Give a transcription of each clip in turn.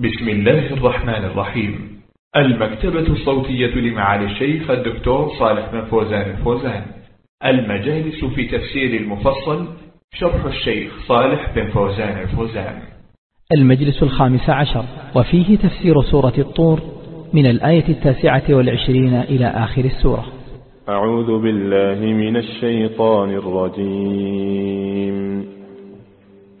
بسم الله الرحمن الرحيم. المكتبة الصوتية لمعالي الشيخ الدكتور صالح بن فوزان الفوزان. المجالس في تفسير المفصل شرح الشيخ صالح بن فوزان الفوزان. المجلس الخامس عشر. وفيه تفسير سورة الطور من الآية التاسعة والعشرين إلى آخر السورة. أعوذ بالله من الشيطان الرجيم.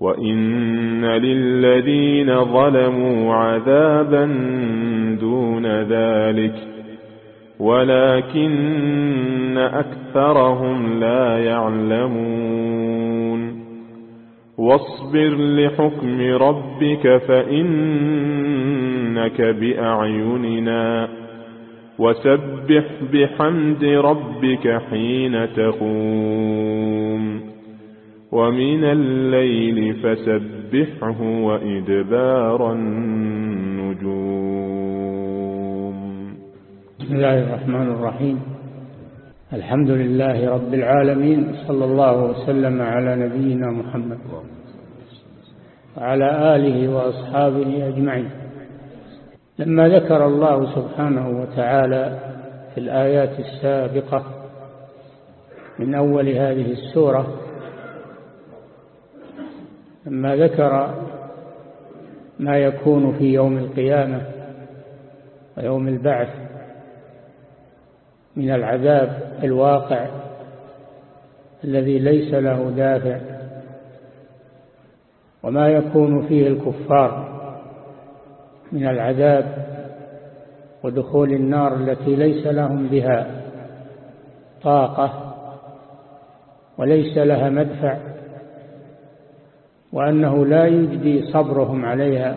وإن للذين ظلموا عذابا دون ذلك ولكن أكثرهم لا يعلمون. واصبر لحكم ربك فإنك بأعيننا. وسبح بحمد ربك حين تقوم. ومن الليل فسبحه وإدبار النجوم. بسم الله الرحمن الرحيم. الحمد لله رب العالمين صلى الله وسلم على نبينا محمد وعلى آله وأصحابه أجمعين. لما ذكر الله سبحانه وتعالى في الآيات السابقة من أول هذه السورة لما ذكر ما يكون في يوم القيامة ويوم البعث من العذاب الواقع الذي ليس له دافع وما يكون فيه الكفار من العذاب ودخول النار التي ليس لهم بها طاقة وليس لها مدفع وأنه لا يجدي صبرهم عليها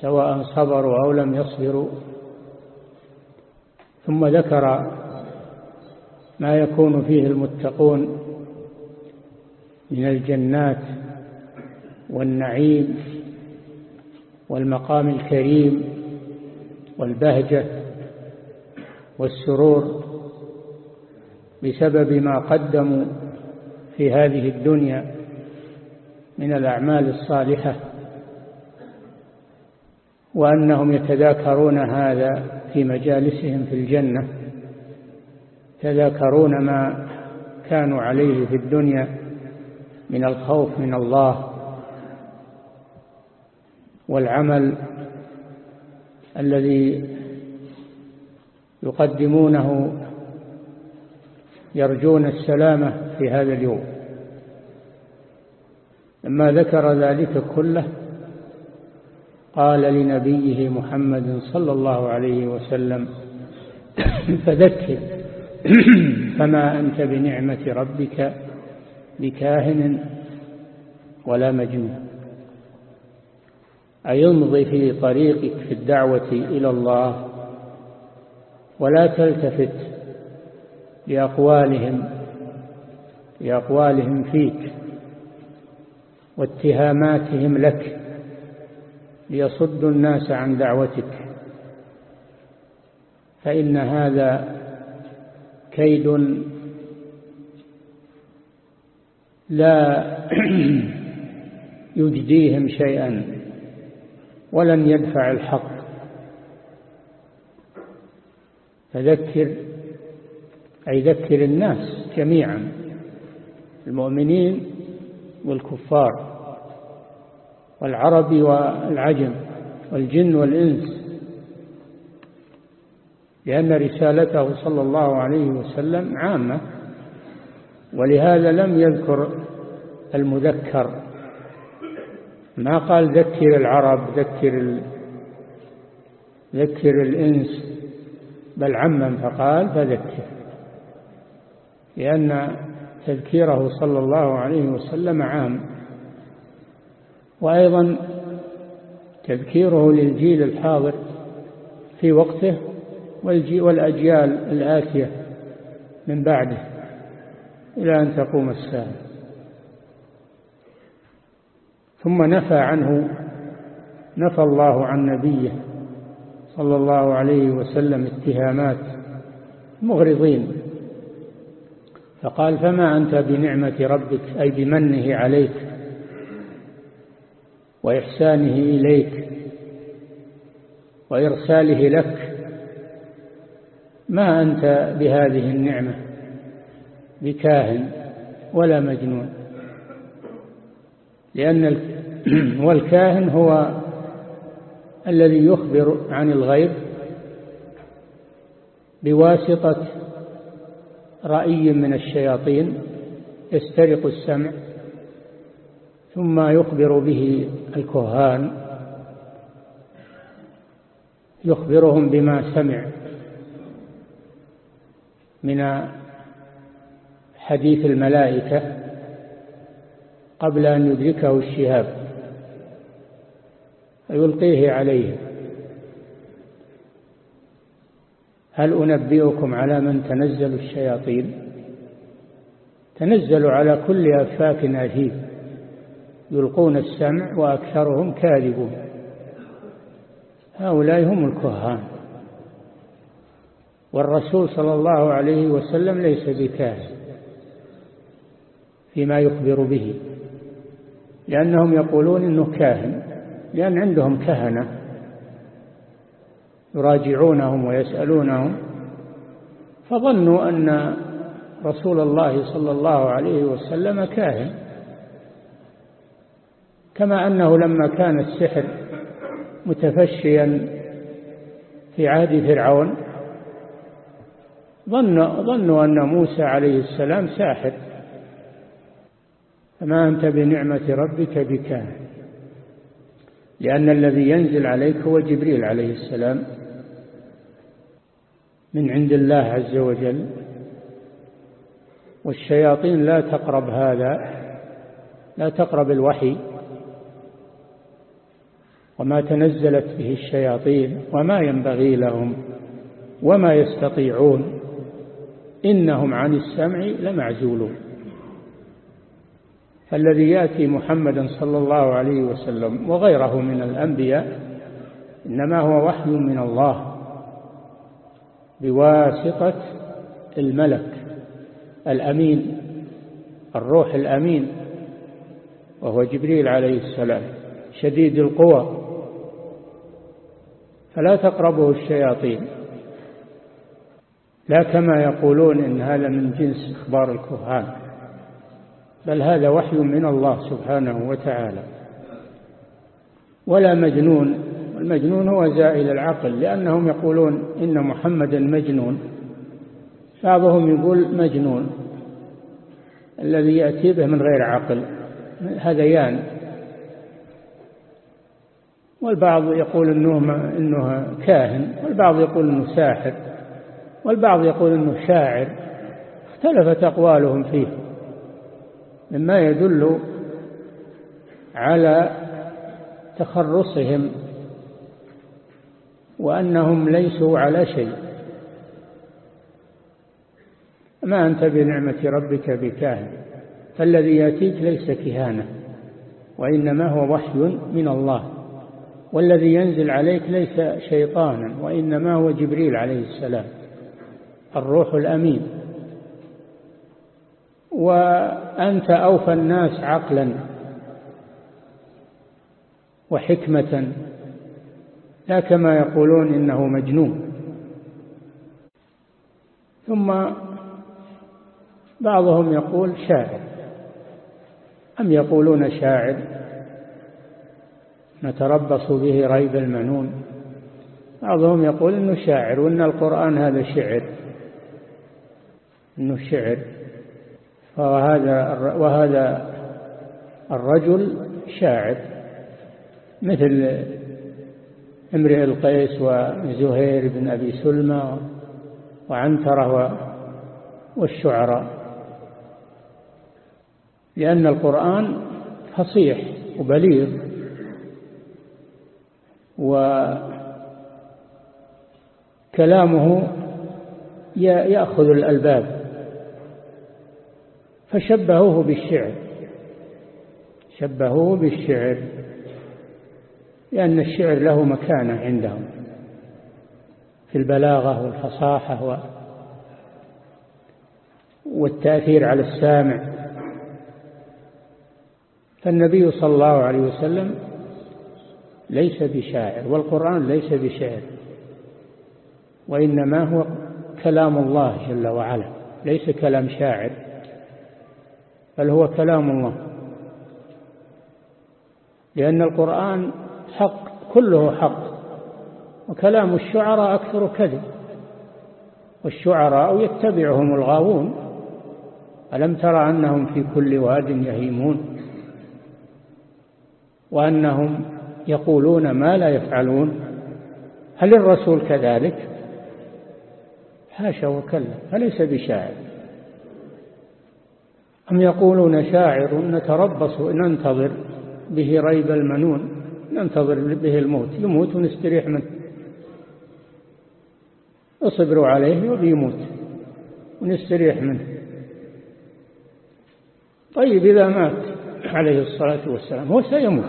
سواء صبروا أو لم يصبروا. ثم ذكر ما يكون فيه المتقون من الجنات والنعيم والمقام الكريم والبهجة والسرور بسبب ما قدموا في هذه الدنيا من الأعمال الصالحة وأنهم يتذاكرون هذا في مجالسهم في الجنة يتذاكرون ما كانوا عليه في الدنيا من الخوف من الله والعمل الذي يقدمونه يرجون السلامة في هذا اليوم. لما ذكر ذلك كله قال لنبيه محمد صلى الله عليه وسلم فذكر فما أنت بنعمة ربك بكاهن ولا مجنون. أيمضي في طريقك في الدعوة إلى الله ولا تلتفت لأقوالهم لأقوالهم فيك واتهاماتهم لك ليصدوا الناس عن دعوتك. فإن هذا كيد لا يجديهم شيئا. ولن يدفع الحق. فذكر أي ذكر الناس جميعا المؤمنين والكفار والعرب والعجم والجن والإنس لأن رسالته صلى الله عليه وسلم عامة ولهذا لم يذكر المذكر. ما قال ذكر العرب ذكر ال... ذكر الإنس بل عمم فقال فذكر لأن تذكيره صلى الله عليه وسلم عام. وأيضا تذكيره للجيل الحاضر في وقته والأجيال الآتية من بعده إلى أن تقوم الساعة. ثم نفى عنه نفى الله عن نبيه صلى الله عليه وسلم اتهامات مغرضين. فقال فما أنت بنعمة ربك أي بمنه عليك وإحسانه إليك وإرساله لك ما أنت بهذه النعمة؟ بكاهن ولا مجنون. لأن والكاهن هو الذي يخبر عن الغيب بواسطة رأي من الشياطين يسترق السمع ثم يخبر به الكهان يخبرهم بما سمع من حديث الملائكة قبل أن يدركه الشهاب فيلقيه عليه. هل أنبئكم على من تنزل الشياطين؟ تنزل على كل أفاك أثيم. يلقون السمع وأكثرهم كاذبون. هؤلاء هم الكهان. والرسول صلى الله عليه وسلم ليس بكاهن فيما يخبر به. لأنهم يقولون إنه كاهن لأن عندهم كهنة. يراجعونهم ويسألونهم. فظنوا أن رسول الله صلى الله عليه وسلم كاهن. كما أنه لما كان السحر متفشيا في عهد فرعون ظنوا, ظنوا أن موسى عليه السلام ساحر. فما أنت بنعمة ربك بكاهن. لأن الذي ينزل عليك هو جبريل عليه السلام. من عند الله عز وجل. والشياطين لا تقرب هذا. لا تقرب الوحي. وما تنزلت به الشياطين. وما ينبغي لهم. وما يستطيعون. إنهم عن السمع لمعزولون. فالذي يأتي محمدا صلى الله عليه وسلم وغيره من الأنبياء إنما هو وحي من الله بواسطة الملك الأمين الروح الأمين وهو جبريل عليه السلام شديد القوى. فلا تقربه الشياطين. لا كما يقولون إن هذا من جنس إخبار الكهان. بل هذا وحي من الله سبحانه وتعالى. ولا مجنون المجنون هو زائل العقل لأنهم يقولون إن محمدا مجنون. بعضهم يقول مجنون الذي يأتي به من غير عقل هذيان والبعض يقول إنه, إنه كاهن والبعض يقول إنه ساحر والبعض يقول إنه شاعر. اختلفت أقوالهم فيه. مما يدل على تخرصهم وأنهم ليسوا على شيء. ما أنت بنعمة ربك بكاهن. فالذي يأتيك ليس كهانة وإنما هو وحي من الله. والذي ينزل عليك ليس شيطانا وإنما هو جبريل عليه السلام الروح الأمين. وأنت أوفى الناس عقلا وحكمة لا كما يقولون إنه مجنون. ثم بعضهم يقول شاعر. أم يقولون شاعر؟ نتربص به ريب المنون. بعضهم يقول إنه شاعر وإن القرآن هذا شعر. إنه شعر. وهذا وهذا الرجل شاعر مثل امرئ القيس وزهير بن أبي سلمى وعنترة والشعراء. لأن القرآن فصيح وبليغ وكلامه يأخذ الألباب. فشبهوه بالشعر. شبهوه بالشعر. لأن الشعر له مكانة عندهم. في البلاغة والفصاحة والتأثير على السامع. فالنبي صلى الله عليه وسلم ليس بشاعر والقرآن ليس بشعر وإنما هو كلام الله جل وعلا ليس كلام شاعر. بل هو كلام الله. لأن القرآن حق كله حق. وكلام الشعراء أكثر كذب. والشعراء يتبعهم الغاوون. ألم ترى أنهم في كل واد يهيمون؟ وأنهم يقولون ما لا يفعلون؟ هل الرسول كذلك؟ حاشا وكلا فليس بشاعر. أم يقولون شاعر نتربص ننتظر به ريب المنون ننتظر به الموت يموت ونستريح منه. اصبروا عليه وبيموت ونستريح منه. طيب إذا مات عليه الصلاة والسلام هو سيموت.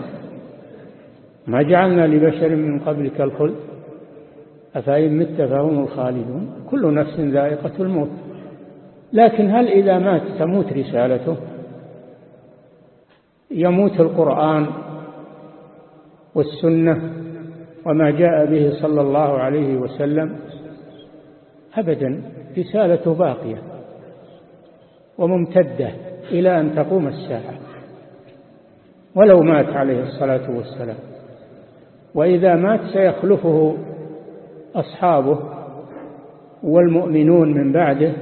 ما جعلنا لبشر من قبلك الخلد أفإن مت فهم الخالدون؟ كل نفس ذائقة الموت. لكن هل إذا مات تموت رسالته؟ يموت القرآن والسنة وما جاء به صلى الله عليه وسلم؟ أبدا رسالته باقية وممتدة إلى أن تقوم الساعة ولو مات عليه الصلاة والسلام. وإذا مات سيخلفه أصحابه والمؤمنون من بعده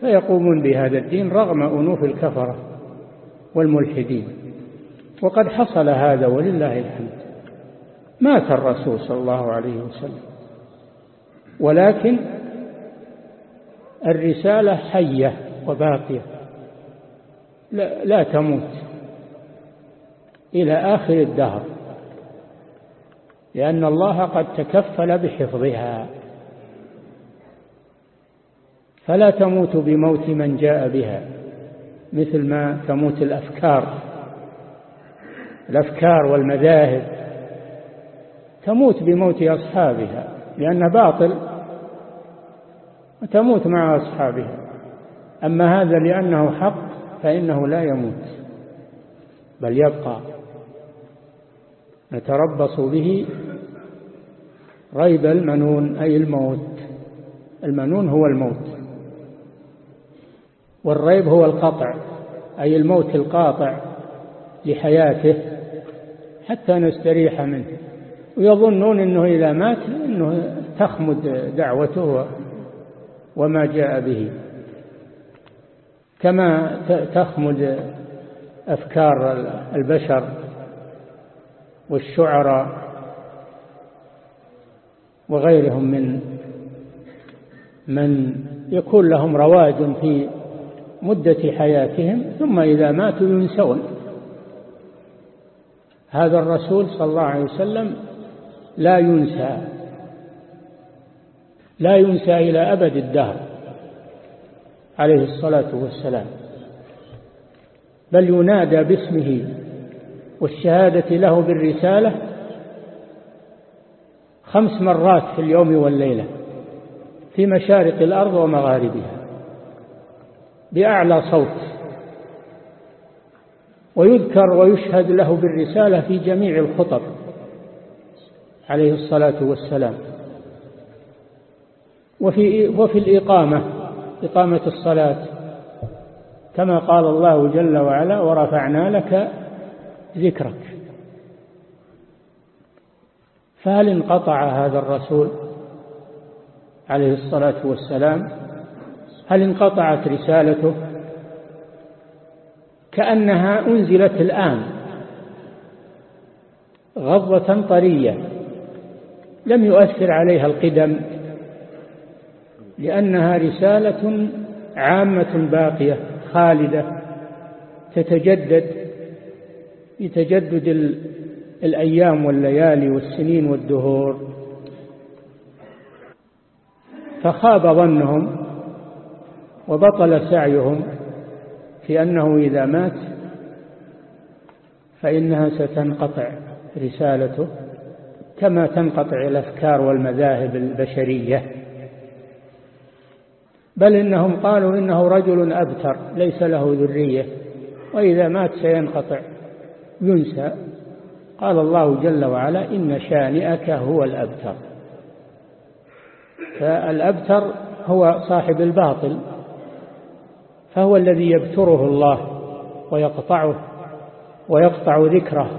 فيقومون بهذا الدين رغم أنوف الكفرة والملحدين. وقد حصل هذا ولله الحمد. مات الرسول صلى الله عليه وسلم. ولكن الرسالة حية وباقية. لا, لا تموت إلى آخر الدهر. لأن الله قد تكفل بحفظها. فلا تموت بموت من جاء بها مثل ما تموت الأفكار. الأفكار والمذاهب. تموت بموت أصحابها لأن باطل وتموت مع أصحابها. أما هذا لأنه حق فإنه لا يموت بل يبقى. نتربص به ريب المنون أي الموت. المنون هو الموت. والريب هو القطع أي الموت القاطع لحياته حتى نستريح منه. ويظنون أنه إذا مات أنه تخمد دعوته وما جاء به. كما تخمد أفكار البشر والشعراء وغيرهم من من يكون لهم رواج في مدة حياتهم ثم إذا ماتوا ينسون. هذا الرسول صلى الله عليه وسلم لا ينسى لا ينسى إلى أبد الدهر عليه الصلاة والسلام بل ينادى باسمه والشهادة له بالرسالة خمس مرات في اليوم والليلة في مشارق الأرض ومغاربها. بأعلى صوت ويذكر ويشهد له بالرسالة في جميع الخطب عليه الصلاة والسلام. وفي, وفي الإقامة إقامة الصلاة. كما قال الله جل وعلا ورفعنا لك ذكرك. فهل انقطع هذا الرسول عليه الصلاة والسلام؟ هل انقطعت رسالته؟ كأنها أنزلت الآن. غضة طرية. لم يؤثر عليها القدم لأنها رسالة عامة باقية خالدة تتجدد بتجدد الأيام والليالي والسنين والدهور. فخاب ظنهم وبطل سعيهم في أنه إذا مات فإنها ستنقطع رسالته كما تنقطع الأفكار والمذاهب البشرية. بل إنهم قالوا إنه رجل أبتر ليس له ذرية وإذا مات سينقطع ينسى. قال الله جل وعلا إن شانئك هو الأبتر. فالأبتر هو صاحب الباطل. فهو الذي يبتره الله ويقطعه ويقطع ذكره.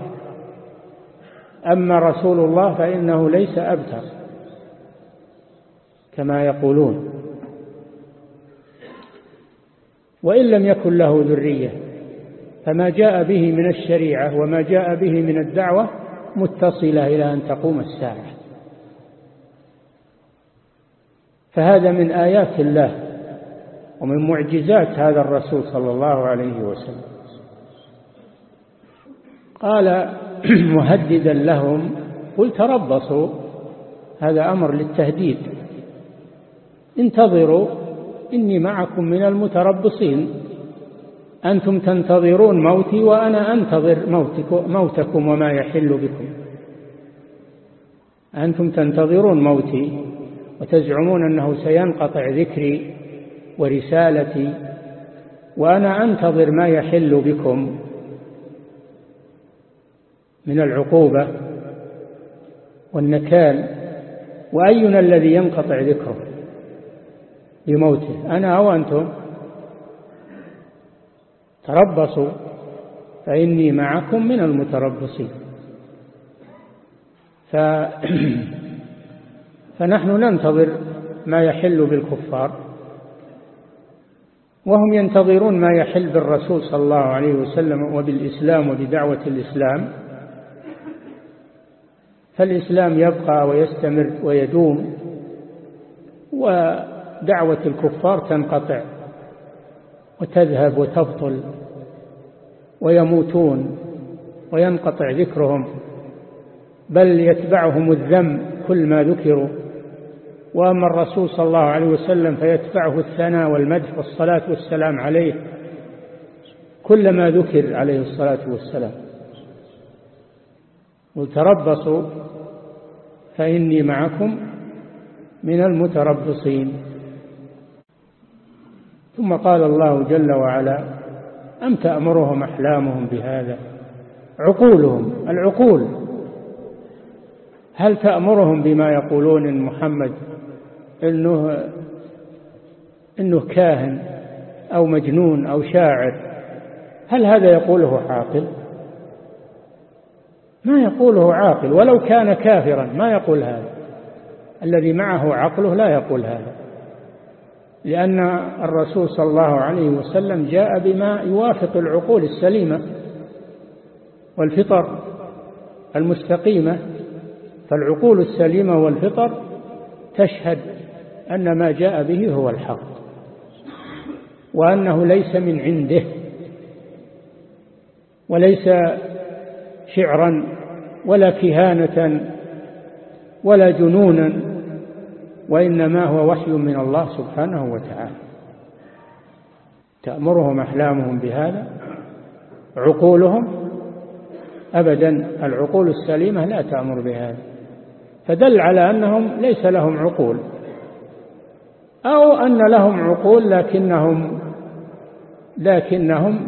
أما رسول الله فإنه ليس أبتر كما يقولون. وإن لم يكن له ذرية فما جاء به من الشريعة وما جاء به من الدعوة متصلة إلى أن تقوم الساعة. فهذا من آيات الله. ومن معجزات هذا الرسول صلى الله عليه وسلم. قال مهددا لهم قل تربصوا هذا أمر للتهديد. انتظروا إني معكم من المتربصين. أنتم تنتظرون موتي وأنا أنتظر موتكم, وما يحل بكم. أنتم تنتظرون موتي وتزعمون أنه سينقطع ذكري. ورسالتي وأنا أنتظر ما يحل بكم من العقوبة والنكال وأينا الذي ينقطع ذكره بموته أنا أو أنتم؟ تربصوا فإني معكم من المتربصين. ف... فنحن ننتظر ما يحل بالكفار. وهم ينتظرون ما يحل بالرسول صلى الله عليه وسلم وبالإسلام وبدعوة الإسلام. فالإسلام يبقى ويستمر ويدوم ودعوة الكفار تنقطع وتذهب وتبطل ويموتون وينقطع ذكرهم بل يتبعهم الذم كل ما ذكروا. وأما الرسول صلى الله عليه وسلم فيتبعه الثناء والمدح والصلاة والسلام عليه كلما ذكر عليه الصلاة والسلام. وتربصوا فإني معكم من المتربصين. ثم قال الله جل وعلا أم تأمرهم أحلامهم بهذا؟ عقولهم العقول. هل تأمرهم بما يقولون محمد إنه إنه كاهن أو مجنون أو شاعر. هل هذا يقوله عاقل؟ ما يقوله عاقل ولو كان كافرا ما يقول هذا. الذي معه عقله لا يقول هذا لأن الرسول صلى الله عليه وسلم جاء بما يوافق العقول السليمة والفطر المستقيمة. فالعقول السليمة والفطر تشهد أن ما جاء به هو الحق وأنه ليس من عنده وليس شعرا ولا كهانة ولا جنونا وإنما هو وحي من الله سبحانه وتعالى. تأمرهم أحلامهم بهذا عقولهم أبدا العقول السليمة لا تأمر بهذا. فدل على أنهم ليس لهم عقول. أو أن لهم عقول لكنهم لكنهم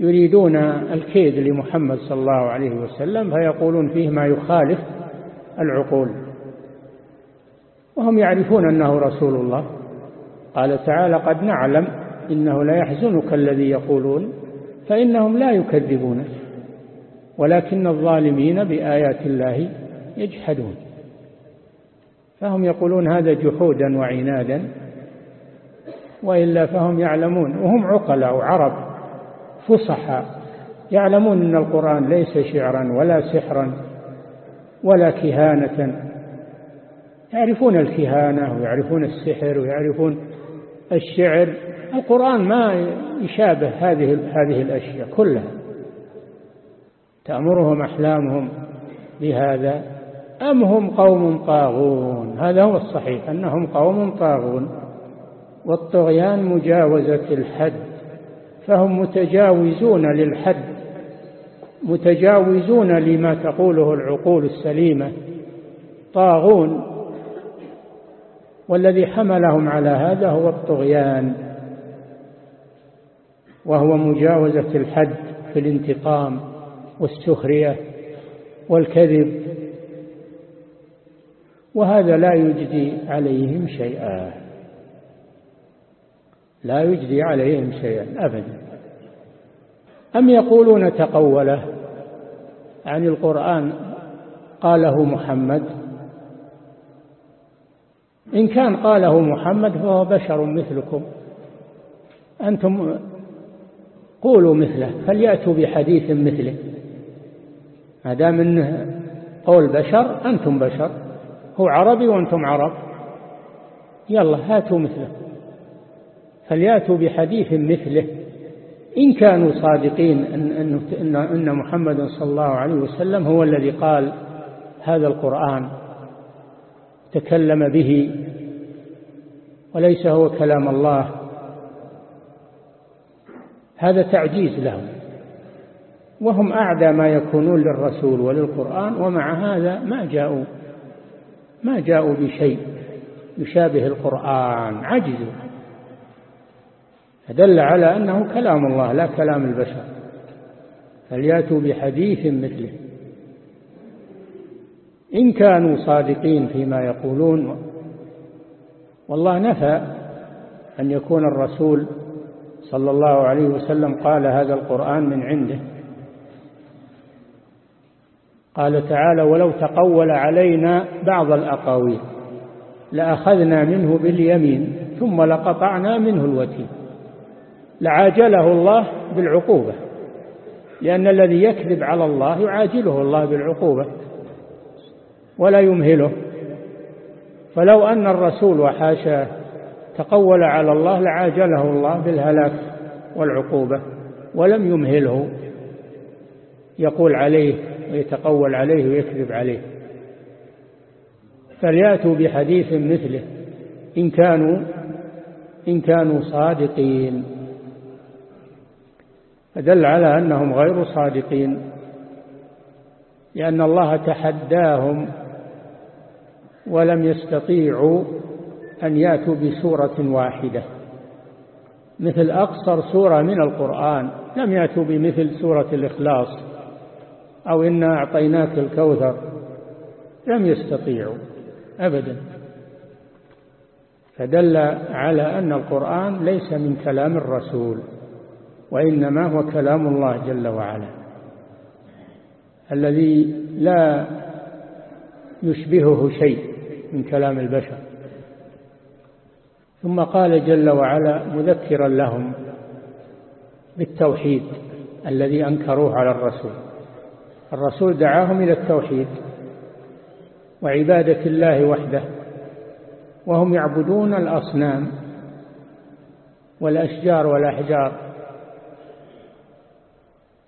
يريدون الكيد لمحمد صلى الله عليه وسلم فيقولون فيه ما يخالف العقول. وهم يعرفون أنه رسول الله. قال تعالى قد نعلم إنه لا يحزنك الذي يقولون فإنهم لا يكذبونك ولكن الظالمين بآيات الله يجحدون. فهم يقولون هذا جحودا وعنادا وإلا فهم يعلمون وهم عقلاء وعرب فصحى يعلمون أن القرآن ليس شعرا ولا سحرا ولا كهانة. يعرفون الكهانة ويعرفون السحر ويعرفون الشعر. القرآن ما يشابه هذه هذه الأشياء كلها. تأمرهم أحلامهم بهذا. أم هم قوم طاغون؟ هذا هو الصحيح أنهم قوم طاغون والطغيان مجاوزة الحد فهم متجاوزون للحد متجاوزون لما تقوله العقول السليمة طاغون والذي حملهم على هذا هو الطغيان وهو مجاوزة الحد في الانتقام والسخرية والكذب. وهذا لا يجدي عليهم شيئا. لا يجدي عليهم شيئا أبدا. أم يقولون تقوله؟ عن القرآن قاله محمد. إن كان قاله محمد فهو بشر مثلكم. أنتم قولوا مثله فليأتوا بحديث مثله. ما دام إنه قول بشر أنتم بشر. هو عربي وأنتم عرب. يلا هاتوا مثله. فلياتوا بحديث مثله. إن كانوا صادقين أن, أن, أن محمد صلى الله عليه وسلم هو الذي قال هذا القرآن تكلم به وليس هو كلام الله. هذا تعجيز لهم. وهم أعدى ما يكونون للرسول وللقرآن ومع هذا ما جاءوا. ما جاءوا بشيء يشابه القرآن. عجزوا. فدل على أنه كلام الله لا كلام البشر. فليأتوا بحديث مثله. إن كانوا صادقين فيما يقولون والله نفى أن يكون الرسول صلى الله عليه وسلم قال هذا القرآن من عنده. قال تعالى ولو تقول علينا بعض الأقاويل لأخذنا منه باليمين ثم لقطعنا منه الوتين لعاجله الله بالعقوبة لأن الذي يكذب على الله يعاجله الله بالعقوبة ولا يمهله فلو أن الرسول وحاشاه تقول على الله لعاجله الله بالهلاك والعقوبة ولم يمهله يقول عليه ويتقول عليه ويكذب عليه. فليأتوا بحديث مثله. إن كانوا إن كانوا صادقين. فدل على أنهم غير صادقين. لأن الله تحداهم ولم يستطيعوا أن يأتوا بسورة واحدة. مثل أقصر سورة من القرآن. لم يأتوا بمثل سورة الإخلاص. أو إنا أعطيناك الكوثر. لم يستطيعوا أبدا. فدل على أن القرآن ليس من كلام الرسول وإنما هو كلام الله جل وعلا. الذي لا يشبهه شيء من كلام البشر. ثم قال جل وعلا مذكرا لهم بالتوحيد الذي أنكروه على الرسول. الرسول دعاهم إلى التوحيد وعبادة الله وحده وهم يعبدون الأصنام والأشجار والأحجار.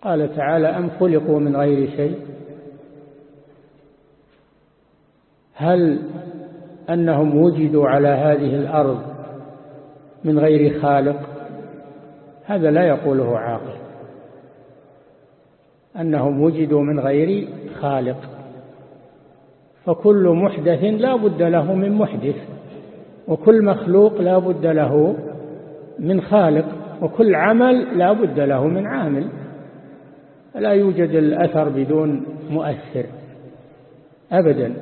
قال تعالى أم خلقوا من غير شيء؟ هل أنهم وجدوا على هذه الأرض من غير خالق؟ هذا لا يقوله عاقل. أنهم وجدوا من غير خالق. فكل محدث لا بد له من محدث وكل مخلوق لا بد له من خالق وكل عمل لا بد له من عامل. لا يوجد الأثر بدون مؤثر أبدا.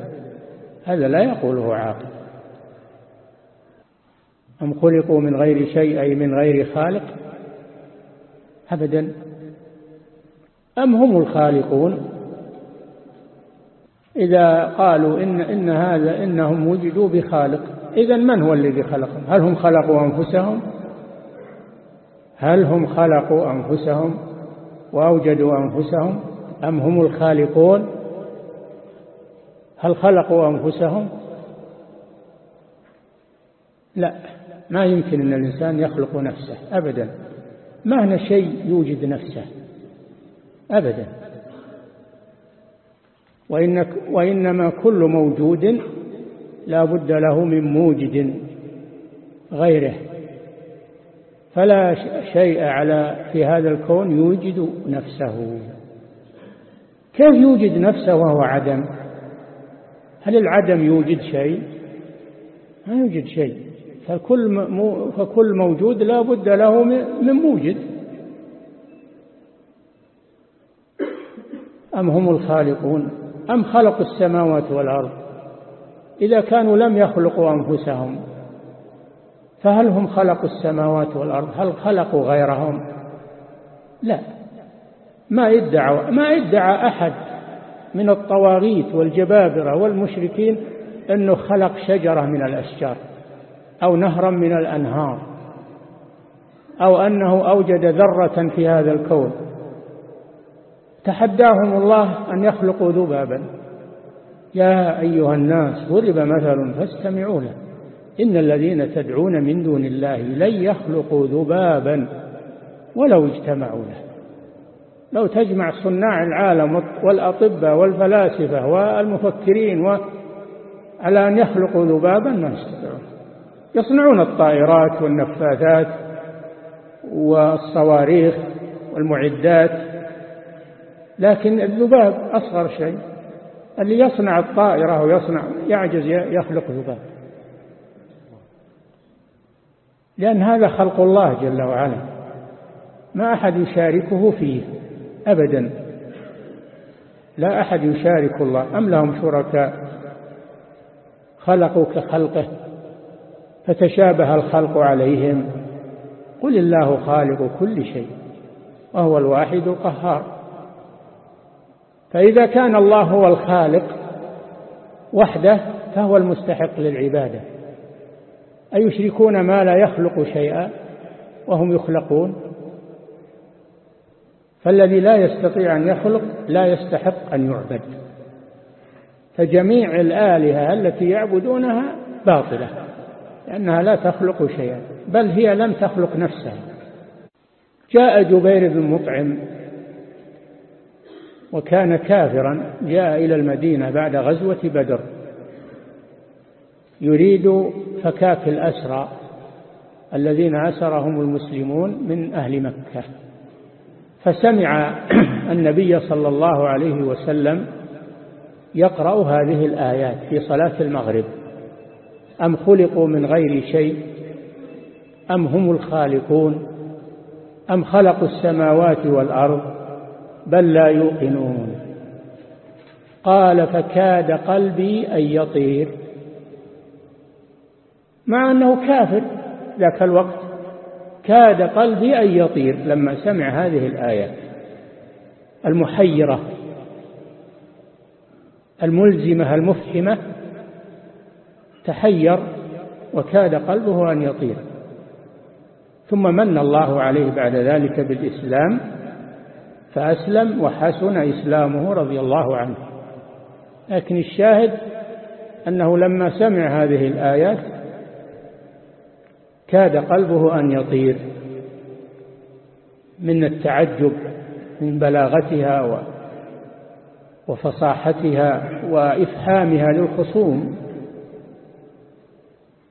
هذا لا يقوله عاقل. أم خلقوا من غير شيء أي من غير خالق؟ أبدا. أم هم الخالقون؟ إذا قالوا إن, إن هذا إنهم وجدوا بخالق إذا من هو الذي خلقهم؟ هل هم خلقوا أنفسهم؟ هل هم خلقوا أنفسهم وأوجدوا أنفسهم أم هم الخالقون؟ هل خلقوا أنفسهم؟ لا ما يمكن أن الإنسان يخلق نفسه أبدا. ما هنا شيء يوجد نفسه. أبدا. وإن وإنما كل موجود لا بد له من موجد غيره. فلا شيء على في هذا الكون يوجد نفسه. كيف يوجد نفسه وهو عدم؟ هل العدم يوجد شيء؟ ما يوجد شيء. فكل, فكل موجود لا بد له من موجد. أم هم الخالقون؟ أم خلقوا السماوات والأرض؟ إذا كانوا لم يخلقوا أنفسهم فهل هم خلقوا السماوات والأرض؟ هل خلقوا غيرهم؟ لا. ما ادعوا ما ادعى أحد من الطواغيت والجبابرة والمشركين أنه خلق شجرة من الأشجار أو نهرا من الأنهار أو أنه أوجد ذرة في هذا الكون. تحداهم الله أن يخلقوا ذبابا. يا أيها الناس ضرب مثل فاستمعوا له. إن الذين تدعون من دون الله لن يخلقوا ذبابا ولو اجتمعوا له. لو تجمع صناع العالم والأطباء والفلاسفة والمفكرين على أن يخلقوا ذبابا ما يستطيعون. يصنعون الطائرات والنفاثات والصواريخ والمعدات. لكن الذباب أصغر شيء. اللي يصنع الطائرة ويصنع يعجز يخلق ذباب. لأن هذا خلق الله جل وعلا. ما أحد يشاركه فيه أبدا. لا أحد يشارك الله. أم لهم شركاء؟ خلقوا كخلقه فتشابه الخلق عليهم. قل الله خالق كل شيء وهو الواحد القهار. فإذا كان الله هو الخالق وحده فهو المستحق للعبادة. أيشركون ما لا يخلق شيئا وهم يخلقون؟ فالذي لا يستطيع أن يخلق لا يستحق أن يعبد. فجميع الآلهة التي يعبدونها باطلة لأنها لا تخلق شيئا بل هي لم تخلق نفسها. جاء جبير بن مطعم وكان كافرا جاء إلى المدينة بعد غزوة بدر. يريد فكاك الأسرى الذين أسرهم المسلمون من أهل مكة. فسمع النبي صلى الله عليه وسلم يقرأ هذه الآيات في صلاة المغرب. أم خلقوا من غير شيء؟ أم هم الخالقون؟ أم خلقوا السماوات والأرض؟ بل لا يوقنون. قال فكاد قلبي أن يطير. مع أنه كافر ذاك الوقت كاد قلبي أن يطير لما سمع هذه الآيات المحيرة الملزمة المفحمة. تحير وكاد قلبه أن يطير. ثم من الله عليه بعد ذلك بالإسلام فأسلم وحسن إسلامه رضي الله عنه. لكن الشاهد أنه لما سمع هذه الآيات كاد قلبه أن يطير من التعجب من بلاغتها وفصاحتها وإفهامها للخصوم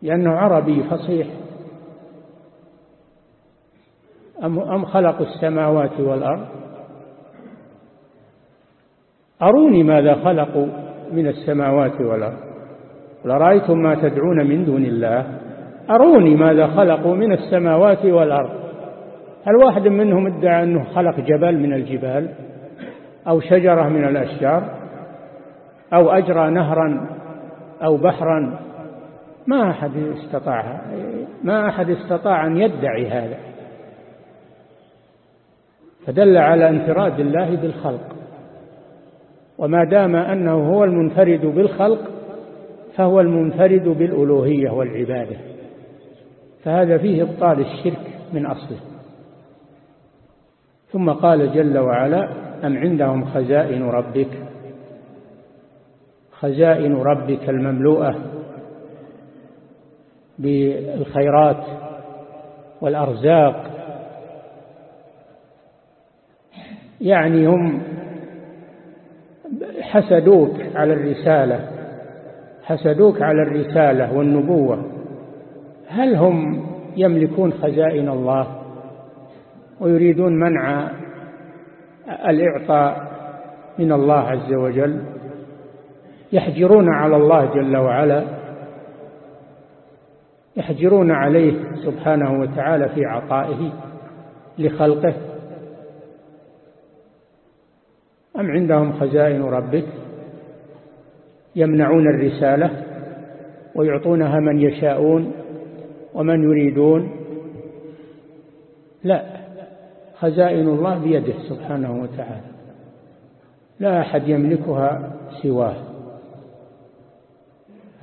لأنه عربي فصيح. أم خلقوا السماوات والأرض؟ أروني ماذا خلقوا من السماوات والأرض؟ لرأيتم ما تدعون من دون الله؟ أروني ماذا خلقوا من السماوات والأرض؟ هل واحد منهم ادعى أنه خلق جبل من الجبال؟ أو شجرة من الأشجار؟ أو أجرى نهرا أو بحرا؟ ما أحد استطاع ما أحد استطاع أن يدعي هذا. فدل على انفراد الله بالخلق. وما دام أنه هو المنفرد بالخلق فهو المنفرد بالألوهية والعبادة. فهذا فيه إبطال الشرك من أصله. ثم قال جل وعلا أم عندهم خزائن ربك؟ خزائن ربك المملوءة بالخيرات والأرزاق. يعني هم حسدوك على الرسالة حسدوك على الرسالة والنبوة. هل هم يملكون خزائن الله ويريدون منع الإعطاء من الله عز وجل؟ يحجرون على الله جل وعلا يحجرون عليه سبحانه وتعالى في عطائه لخلقه. أم عندهم خزائن ربك يمنعون الرسالة ويعطونها من يشاءون ومن يريدون؟ لا خزائن الله بيده سبحانه وتعالى لا أحد يملكها سواه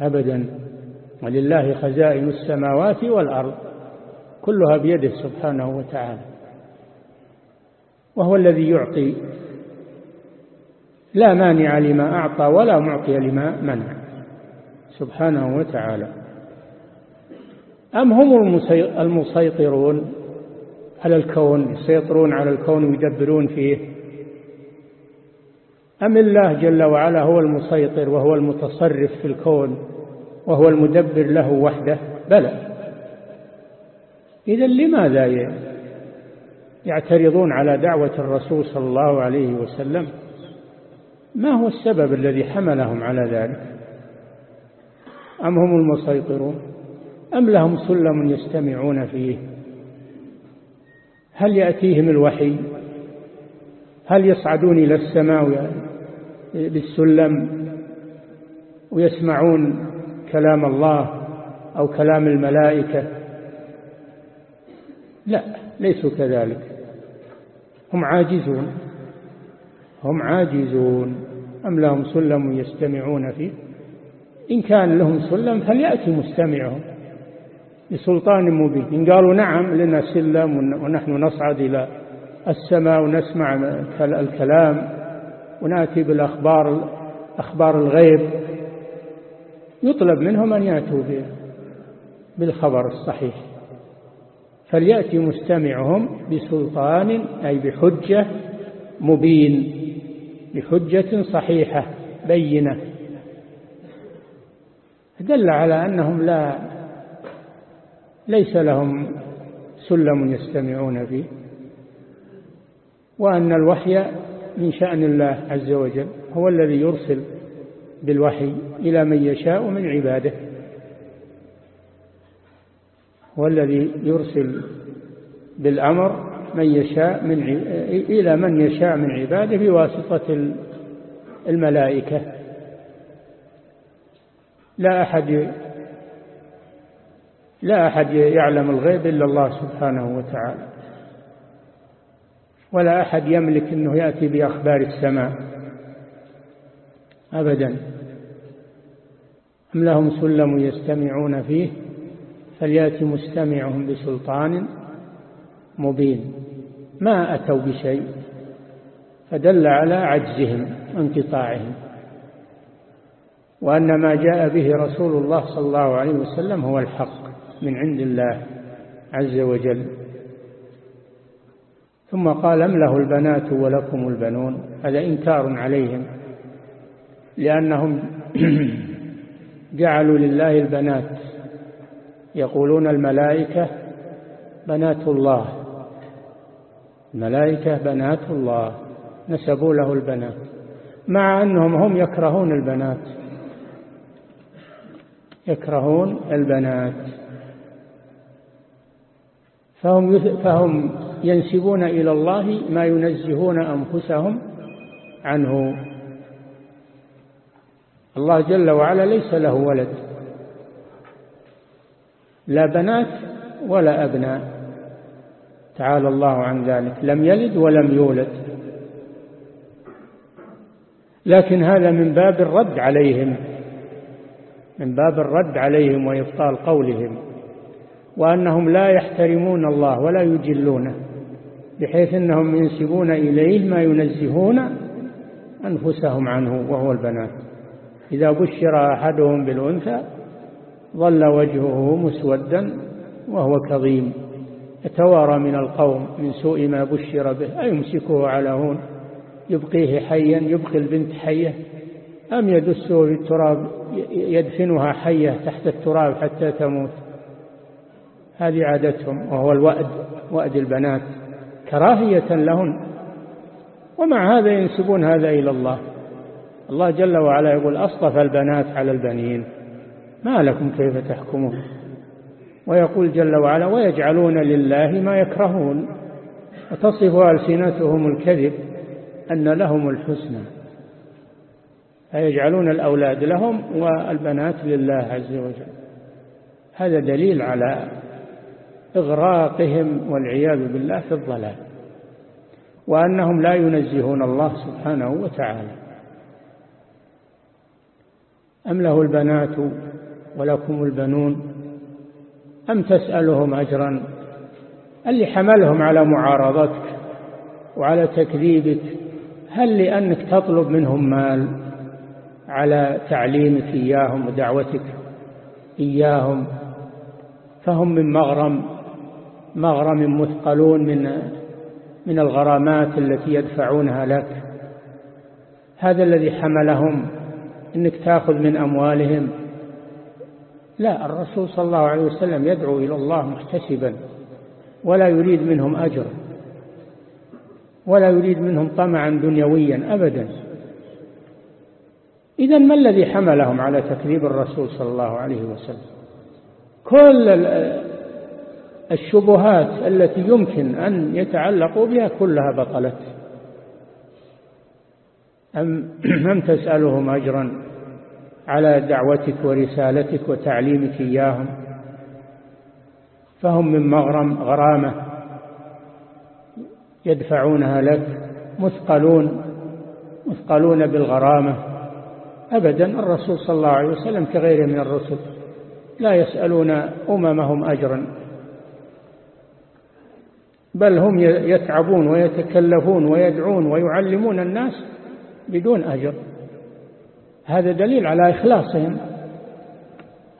أبدا. ولله خزائن السماوات والأرض كلها بيده سبحانه وتعالى وهو الذي يعطي لا مانع لما أعطى ولا معطي لما منع. سبحانه وتعالى. أم هم المسيطرون على الكون يسيطرون على الكون ويدبرون فيه؟ أم الله جل وعلا هو المسيطر وهو المتصرف في الكون وهو المدبر له وحده؟ بلى. إذا لماذا يعترضون على دعوة الرسول صلى الله عليه وسلم؟ ما هو السبب الذي حملهم على ذلك؟ أم هم المسيطرون؟ أم لهم سلم يستمعون فيه؟ هل يأتيهم الوحي؟ هل يصعدون إلى السماء بالسلم ويسمعون كلام الله أو كلام الملائكة؟ لا ليسوا كذلك. هم عاجزون. هم عاجزون. أم لهم سلم يستمعون فيه؟ إن كان لهم سلم فليأتي مستمعهم بسلطان مبين. إن قالوا نعم لنا سلم ونحن نصعد إلى السماء ونسمع الكلام ونأتي بالأخبار أخبار الغيب يطلب منهم أن يأتوا بالخبر الصحيح. فليأتي مستمعهم بسلطان أي بحجة مبين. بحجة صحيحة بينة. دل على أنهم لا ليس لهم سلم يستمعون فيه وأن الوحي من شأن الله عز وجل هو الذي يرسل بالوحي إلى من يشاء من عباده. هو الذي يرسل بالأمر من يشاء من إلى من يشاء من عباده بواسطة الملائكة. لا أحد لا أحد يعلم الغيب إلا الله سبحانه وتعالى. ولا أحد يملك أنه يأتي بأخبار السماء. أبدا. أم لهم سلم يستمعون فيه؟ فليأتي مستمعهم بسلطان مبين. ما أتوا بشيء؟ فدل على عجزهم وانقطاعهم وأن ما جاء به رسول الله صلى الله عليه وسلم هو الحق من عند الله عز وجل. ثم قال أم له البنات ولكم البنون؟ هذا إنكار عليهم لأنهم جعلوا لله البنات. يقولون الملائكة بنات الله. الملائكة بنات الله نسبوا له البنات مع أنهم هم يكرهون البنات. يكرهون البنات. فهم فهم ينسبون إلى الله ما ينزهون أنفسهم عنه. الله جل وعلا ليس له ولد. لا بنات ولا أبناء. تعالى الله عن ذلك. لم يلد ولم يولد. لكن هذا من باب الرد عليهم من باب الرد عليهم وإبطال قولهم وأنهم لا يحترمون الله ولا يجلونه بحيث أنهم ينسبون إليه ما ينزهون أنفسهم عنه وهو البنات. إذا بشر أحدهم بالأنثى ظل وجهه مسودا وهو كظيم. يتوارى من القوم من سوء ما بشر به. أيمسكه على هون يبقيه حيا يبقي البنت حية. أم يدسه في التراب يدفنها حية تحت التراب حتى تموت. هذه عادتهم وهو الوأد وأد البنات. كراهية لهن. ومع هذا ينسبون هذا إلى الله. الله جل وعلا يقول أصطفى البنات على البنين. ما لكم كيف تحكمون؟ ويقول جل وعلا ويجعلون لله ما يكرهون. وتصف ألسنتهم الكذب أن لهم الحسنى. فيجعلون الأولاد لهم والبنات لله عز وجل. هذا دليل على إغراقهم والعياذ بالله في الضلال. وأنهم لا ينزهون الله سبحانه وتعالى. أم له البنات ولكم البنون؟ أم تسألهم أجرا؟ اللي حملهم على معارضتك وعلى تكذيبك هل لأنك تطلب منهم مال على تعليمك إياهم ودعوتك إياهم؟ فهم من مغرم مغرم مثقلون من من الغرامات التي يدفعونها لك. هذا الذي حملهم إنك تأخذ من أموالهم لا الرسول صلى الله عليه وسلم يدعو إلى الله محتسبا ولا يريد منهم اجر ولا يريد منهم طمعا دنيويا ابدا. اذا ما الذي حملهم على تكذيب الرسول صلى الله عليه وسلم؟ كل الشبهات التي يمكن أن يتعلقوا بها كلها بطلت. أم, أم تسألهم أجرا؟ على دعوتك ورسالتك وتعليمك إياهم فهم من مغرم غرامة يدفعونها لك مثقلون مثقلون بالغرامة. أبدا الرسول صلى الله عليه وسلم كغيره من الرسل لا يسألون أممهم أجرا بل هم يتعبون ويتكلفون ويدعون ويعلمون الناس بدون أجر. هذا دليل على إخلاصهم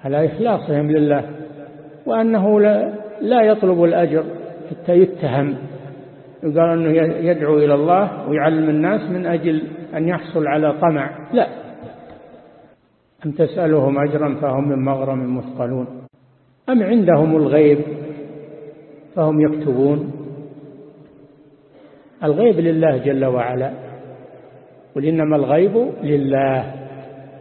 على إخلاصهم لله وأنه لا يطلب الأجر حتى يتهم. يقال أنه يدعو إلى الله ويعلم الناس من أجل أن يحصل على طمع. لا. أم تسألهم أجرا فهم من مغرم مثقلون. أم عندهم الغيب فهم يكتبون؟ الغيب لله جل وعلا قل إنما الغيب لله.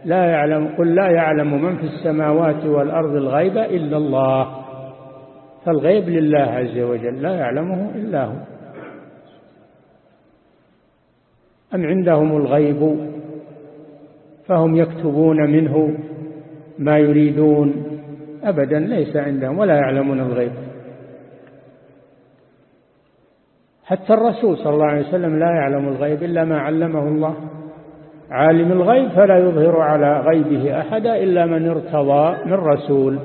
لا يعلم قل لا يعلم من في السماوات والأرض الغيب إلا الله. فالغيب لله عز وجل لا يعلمه إلا هو. أم عندهم الغيب؟ فهم يكتبون منه ما يريدون. أبدا ليس عندهم ولا يعلمون الغيب. حتى الرسول صلى الله عليه وسلم لا يعلم الغيب إلا ما علمه الله. عالم الغيب فلا يظهر على غيبه أحدا إلا من ارتضى من رسول.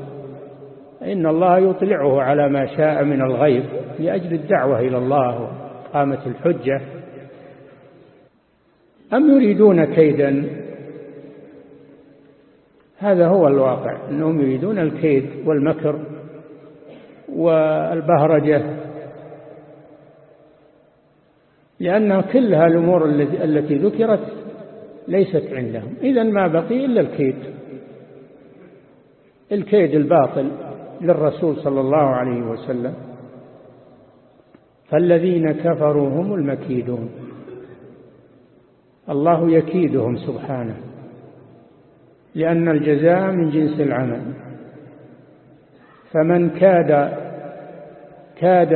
إن الله يطلعه على ما شاء من الغيب لأجل الدعوة إلى الله وقامة الحجة. أم يريدون كيدا؟ هذا هو الواقع أنهم يريدون الكيد والمكر والبهرجة لأن كلها الأمور التي ذكرت ليست عندهم. إذا ما بقي إلا الكيد. الكيد الباطل للرسول صلى الله عليه وسلم. فالذين كفروا هم المكيدون. الله يكيدهم سبحانه. لأن الجزاء من جنس العمل. فمن كاد كاد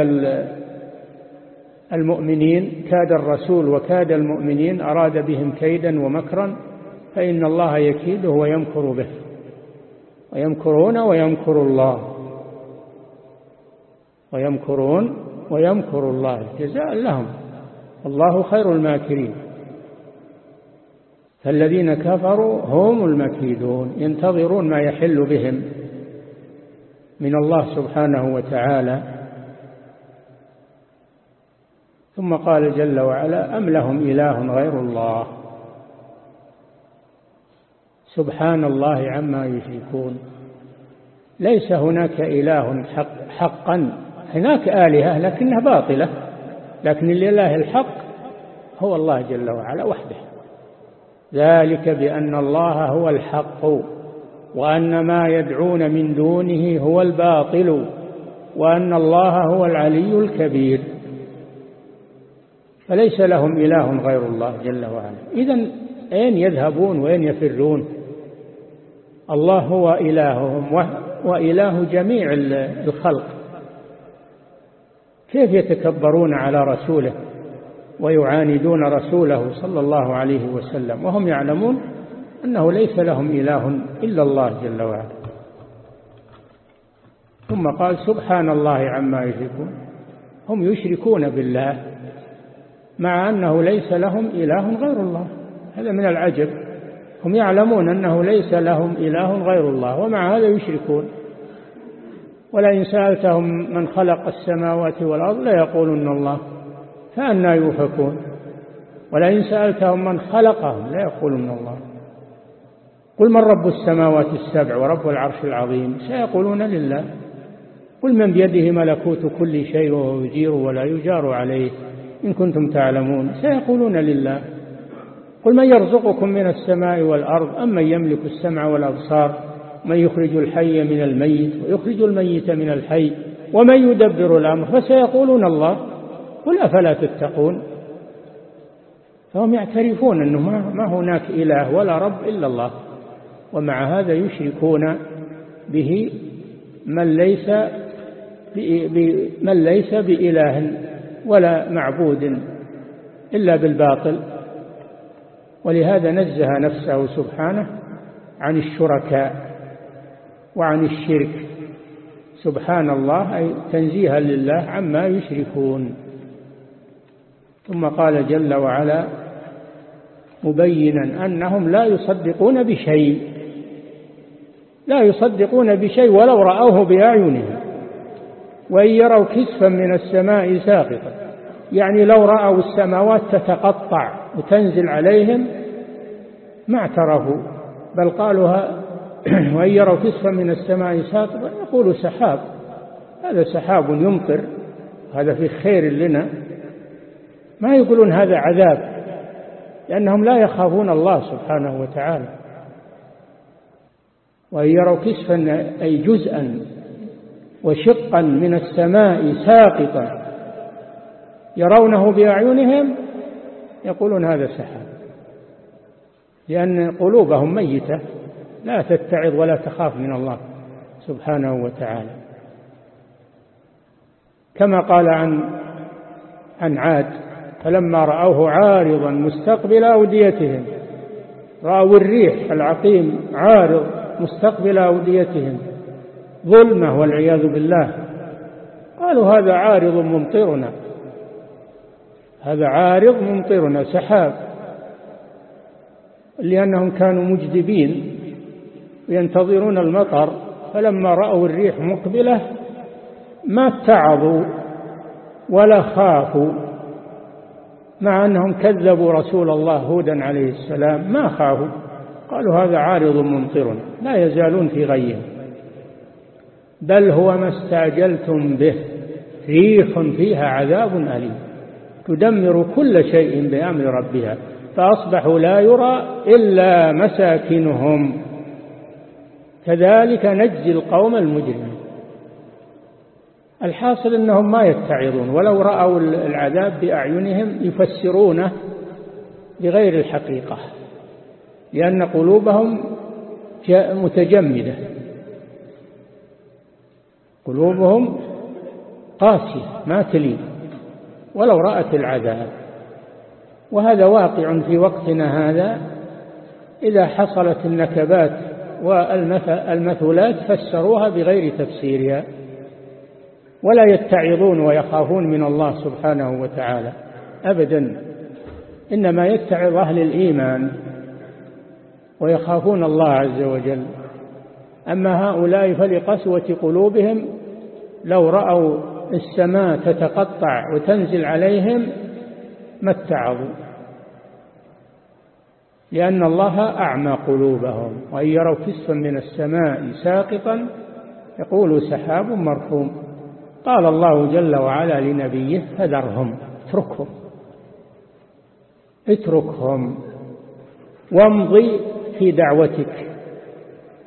المؤمنين كاد الرسول وكاد المؤمنين أراد بهم كيدا ومكرا فإن الله يكيده ويمكر به ويمكرون ويمكر الله ويمكرون ويمكر الله جزاء لهم الله خير الماكرين. فالذين كفروا هم المكيدون ينتظرون ما يحل بهم من الله سبحانه وتعالى. ثم قال جل وعلا أم لهم إله غير الله؟ سبحان الله عما يشركون. ليس هناك إله حق حقا. هناك آلهة لكنها باطلة. لكن الإله الحق هو الله جل وعلا وحده. ذلك بأن الله هو الحق وأن ما يدعون من دونه هو الباطل وأن الله هو العلي الكبير. فليس لهم إله غير الله جل وعلا. إذا أين يذهبون وأين يفرون؟ الله هو إلههم وإله جميع الخلق. كيف يتكبرون على رسوله ويعاندون رسوله صلى الله عليه وسلم وهم يعلمون أنه ليس لهم إله إلا الله جل وعلا؟ ثم قال سبحان الله عما يشركون. هم يشركون بالله. مع أنه ليس لهم إله غير الله. هذا من العجب. هم يعلمون أنه ليس لهم إله غير الله ومع هذا يشركون. ولئن سألتهم من خلق السماوات والأرض ليقولن الله فأنا يوفكون. ولئن سألتهم من خلقهم ليقولن الله. قل من رب السماوات السبع ورب العرش العظيم؟ سيقولون لله. قل من بيده ملكوت كل شيء وهو يجير ولا يجار عليه. إن كنتم تعلمون. سيقولون لله قل من يرزقكم من السماء والأرض أم من يملك السمع والأبصار؟ من يخرج الحي من الميت ويخرج الميت من الحي ومن يدبر الأمر؟ فسيقولون الله. قل أفلا تتقون؟ فهم يعترفون أنه ما هناك إله ولا رب إلا الله ومع هذا يشركون به من ليس من ليس بإله. ولا معبود إلا بالباطل. ولهذا نزه نفسه سبحانه عن الشركاء وعن الشرك. سبحان الله أي تنزيها لله عما يشركون. ثم قال جل وعلا مبينا أنهم لا يصدقون بشيء لا يصدقون بشيء ولو رأوه بأعينهم. وإن يروا كسفا من السماء ساقطا. يعني لو رأوا السماوات تتقطع وتنزل عليهم ما اعترفوا بل قالوا وإن يروا كسفا من السماء ساقطا يقولوا سحاب. هذا سحاب يمطر. هذا في خير لنا. ما يقولون هذا عذاب لأنهم لا يخافون الله سبحانه وتعالى. وإن يروا كسفا أي جزءا وشقا من السماء ساقطا. يرونه بأعينهم يقولون هذا سحاب. لأن قلوبهم ميتة لا تتعظ ولا تخاف من الله سبحانه وتعالى. كما قال عن عن عاد فلما رأوه عارضا مستقبل أوديتهم رأوا الريح العقيم عارض مستقبل أوديتهم. ظلمة والعياذ بالله. قالوا هذا عارض ممطرنا. هذا عارض ممطرنا سحاب. لأنهم كانوا مجدبين ينتظرون المطر فلما رأوا الريح مقبلة ما اتعظوا ولا خافوا مع أنهم كذبوا رسول الله هودا عليه السلام ما خافوا. قالوا هذا عارض ممطر لا يزالون في غيهم. بل هو ما استعجلتم به. ريح فيها عذاب أليم. تدمر كل شيء بأمر ربها. فأصبحوا لا يرى إلا مساكنهم. كذلك نجزي القوم المجرمين. الحاصل أنهم ما يتعظون. ولو رأوا العذاب بأعينهم يفسرونه بغير الحقيقة. لأن قلوبهم متجمدة. قلوبهم قاسية ما تلين ولو رأت العذاب. وهذا واقع في وقتنا هذا. إذا حصلت النكبات والمثلات فسروها بغير تفسيرها. ولا يتعظون ويخافون من الله سبحانه وتعالى أبدا. إنما يتعظ أهل الإيمان ويخافون الله عز وجل. أما هؤلاء فلقسوة قلوبهم لو رأوا السماء تتقطع وتنزل عليهم ما اتعظوا. لأن الله أعمى قلوبهم وإن يروا كسفا من السماء ساقطا يقول سحاب مرحوم. قال الله جل وعلا لنبيه فذرهم اتركهم اتركهم. وامضي في دعوتك